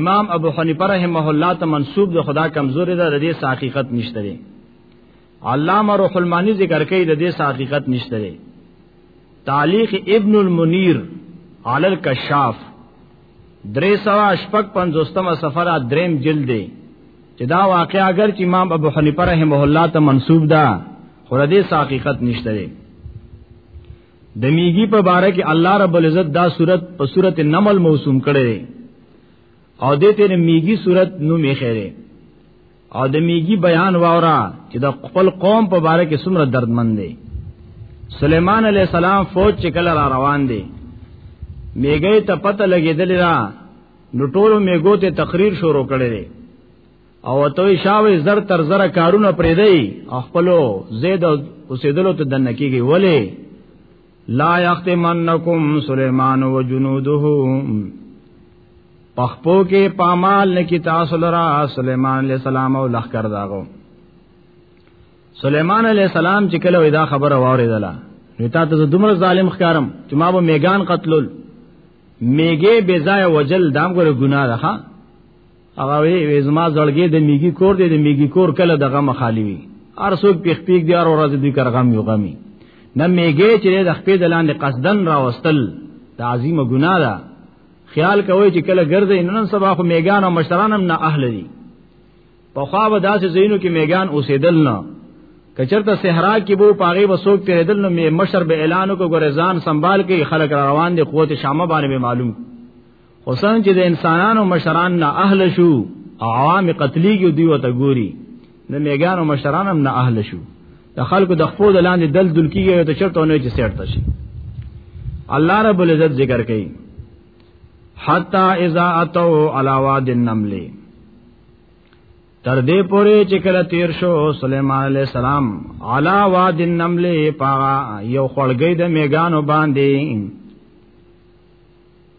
امام ابو حنیفه رحمه الله ته منسوب د خدا کمزوري ده د دې حقیقت نشته دی علامه روح المانی ذکر کوي د دې حقیقت نشته دی تعلیق ابن المنیر علی الکشاف درې سوا شپږ پنځوستمه سفره دریم جلد دی چې دا واقعا اگر چې امام ابو حنیفه رحمه الله ته منسوب ده خو د دې حقیقت نشته دی د میګي په باره کې الله رب العزت دا صورت په صورت نمل موسوم کړي او دې ته میګي صورت نو میخره او د میګي بیان واورا چې د خپل قوم په باره کې څومره دردمن دی سليمان عليه السلام فوج چې کله را روان دی میګي ته پته لګېدل را نو ټولو میګو ته تقریر شروع کړي دي او ته شاوې زر تر زر کارونه پرې دی خپلو زید اوسېدلو ته دنه کیږي ولی لا یختمنکم سلیمان و جنوده پخپو کې پامال نه کی تاسو لرا سلیمان علیہ السلام او لخ کر داغو سلیمان علیہ السلام چې کله ودا خبره واوریدله نو تا ته دومره ظالم ښکارم چې ما به میګان قتلول میګه بے ځای وجل دام ګره ګناه ده هغه وی زما زړګې د میګي کور دی د میګي کور کله دغه مخالی وی هر څوک پیخ پیګ دی هر ورځ دی کرغم یو غمی نه میګي چې د خپې د لاندې قصدن راوستل د عظیمه ګناه ده خیال کوي چې کله ګرځي نن سبا خو میګان او مشران هم نه اهل دي په خوا به داسې زینو کې میګان اوسېدل نه کچرته صحرا کې بو پاغي وسوک تیرېدل نو مشر به اعلان وکړ ګورزان سنبال کې خلک روان دي قوت شامه باندې معلوم اوسنګ چې د انسانانو مشران نه اهل شو او عوام قتلېږي دوی وته ګوري د میګانو مشران هم نه اهل شو د خلکو د خپل لاندې دل دل کیږي ته چرته نه چې سیرته شي الله رب العزت ذکر کوي حتا اذا اتو علی واد النمل تر دې پورې چې کله تیر شو سليمان عليه السلام علا واد النمل پاغا یو خړګې د میګانو باندې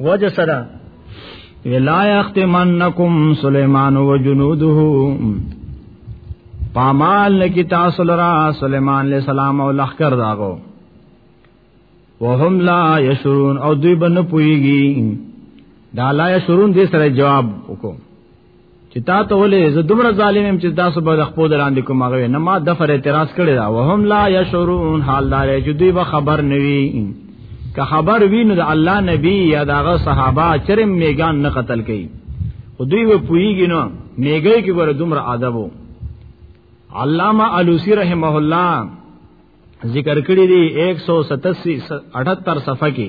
وجه سره ولا یختمنکم سلیمان و جنوده پامال لکی تاسو لرا سلیمان علیہ السلام او لخر داغو وهم لا یشرون او دوی بنه پویږي دا لا یشرون دې سره جواب وکړو چې تا ته ولې زه دومره ظالم يم چې تاسو به د خپل لاندې کوم هغه نه ما د فر اعتراض کړی دا وهم لا یشرون حال دار چې دوی به خبر نوي که خبر وینو د الله نبی یا دغه صحابه چرم میګان نه قتل کړي خو دوی و پویږي نو میګي کې ګوره دومره ادب وو علامه علوسی رحمه الله ذکر کړی دی 187 78 صفحه کې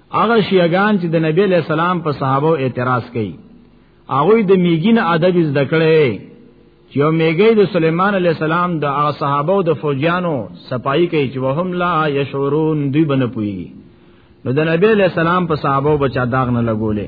هغه شیعاګان چې د نبی له سلام په صحابه اعتراض کوي هغه د میګین ادب زده کړي چې یو میګی د سليمان عليه السلام د هغه صحابه او د فوجانو صفائی کوي چې وهم لا یشعرون دوی بنه پوي نو د نبی له سلام په صحابه بچا داغ نه لګولې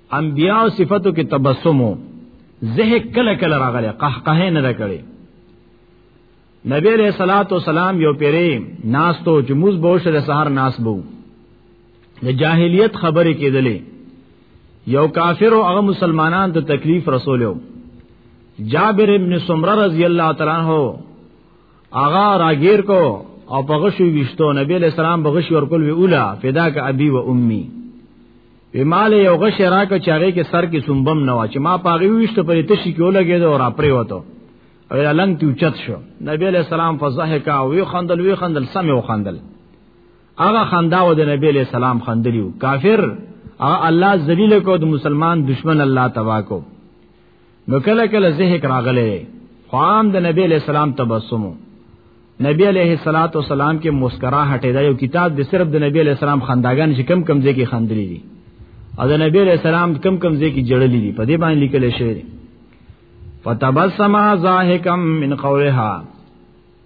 انبیاء صفاتو کې تبسم زه کله کله راغله قهقه نه راکړي نبی علیہ الصلات والسلام یو پیری ناس تو جموز بوش د سحر ناس بو د جاهلیت خبرې کېدلې یو کافر او هغه مسلمانان ته تکلیف رسولیو جابر ابن سمره رضی الله تعالی عنہ آغا راگیر کو او پغشو وشتو نبی علیہ السلام بغشو ورکل وی اولا فدا کا ابی و امی وی مال یو غش راکه چاغه کې سر کې سنبم نه وا چې ما پاغي وشته پرې تشي کې ولګېد او را پرې وته او یا لنګ تی چت شو نبی علیہ السلام فضحک او وی خندل وی خندل سم او خندل هغه خندا و د نبی علیہ السلام خندلیو کافر هغه الله ذلیل کو د مسلمان دشمن الله تبا کو نو کله کله زهک راغله خام د نبی علیہ السلام تبسم نبی علیہ الصلات والسلام کې مسکرا هټې دا یو کتاب د صرف د نبی علیہ السلام خنداګان چې کم کم ځای کې خندلې دي او د نبی علیہ السلام کم کم ځای کې جړلې دي په دې باندې لیکل شوی دی فتبسم ضاحکم من قولها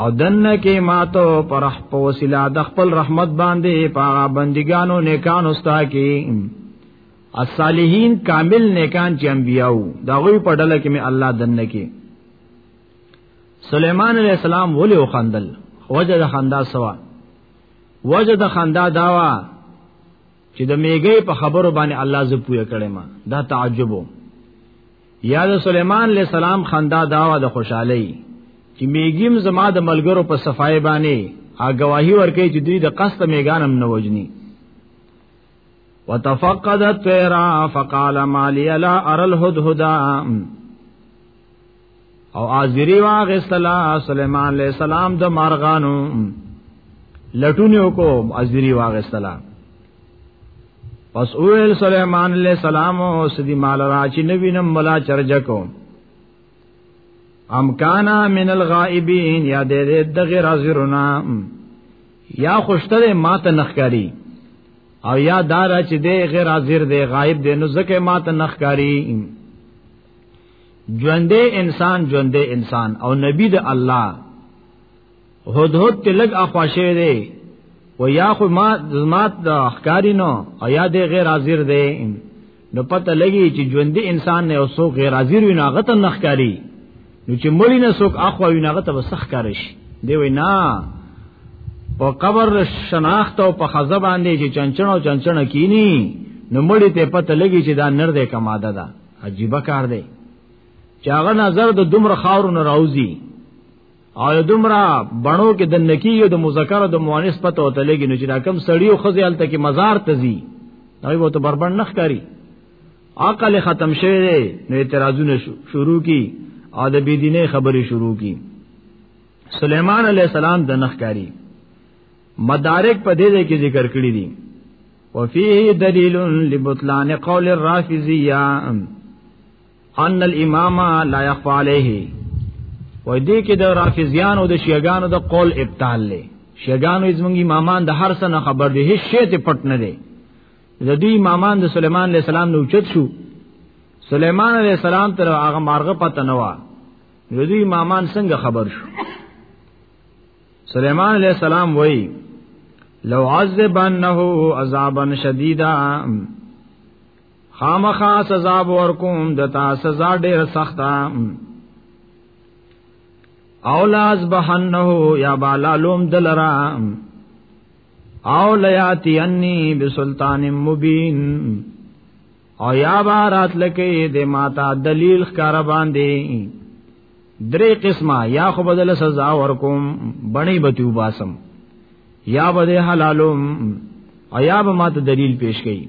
او دنه کې ماتو پر په وسیله د خپل رحمت باندې په بندګانو نیکانو ستا کې الصالحین کامل نیکان چې انبیاو دا غوی په ډله کې می الله دنه کې سليمان عليه السلام ولې وخندل وجه د خندا سوا وجه د خندا داوا چې د میګي په خبرو باندې الله زپویا کړي ما دا تعجبو یا د سليمان عليه السلام خندا داوا د خوشحالي چې میګیم زما د ملګرو په صفای باندې اګواهی ورکې چې دوی د قصد میګانم نه وجني وتفقد الطيرا فقال ما لي لا ارى الهدهد او ازری واغ استلا سليمان عليه السلام د مارغانو لټونیو کو ازری واغ استلا پس اویل سلیمان علیہ السلام او سدی مال را چې نبی نم ملا چرج کو ام کانا من الغائبین یا دې دې د غیر حاضرنا یا خوشتره ما ته نخکاری او یا دارا چې دې غیر حاضر دې غائب دې نو زکه ما ته نخکاری ژوندې انسان ژوندې انسان او نبی د الله هدهد ته لګ اخوا شوی دی و یا خو ما زمات د اخکاری نو او یا دی غیر حاضر دی نو پته لګی چې ژوندې انسان نه او سو غیر حاضر وي ناغت نه اخکاری نو چې مړی نه سوک اخوا وي ناغت به سخ کارش دی وی نه په قبر شناخت او په خزه باندې چې چنچن او چنچن کینی نو مړی ته پته لګی چې دا نر دی کماده ده عجیب کار دی چاغه نظر د دومره خاور نه راوځي او دمرا بڼو کې د نکی او د مذکر او د مؤنث پته وته لګي نو چې دا کم سړی او خزي الته کې مزار تزي هغه وته بربند نخ کاری عقل ختم شوی دی نو اعتراضونه شروع کی او د بی دینه خبرې شروع کی سليمان عليه السلام د نخ کاری مدارک په دې کې ذکر کړی دي وفيه دلیل لبطلان قول الرافضیه ان الامام لا يخفى عليه وای دې کې د رافضیان او د شیعاګانو د قول ابطال لې شیعاګانو زمونږ امامان د هر څه نه خبر دي هیڅ شی ته پټ نه دي د دې امامان د سليمان عليه السلام نو چت شو سليمان عليه السلام تر هغه مارغه پته نه و د دې امامان څنګه خبر شو سليمان عليه السلام وای لو عذبنه عذابا شديدا خامخا سزا ورکوم د تا سزا ډیر سخته او لاز بهنه یا بالالوم دلرا او لیاتی انی بسلطان مبین او یا بارات لکه د ماتا دلیل ښکار باندې درې قسمه یا خو بدل سزا ورکوم بڼي بتیو باسم یا بده حلالم او یا به ماته دلیل پیش کړي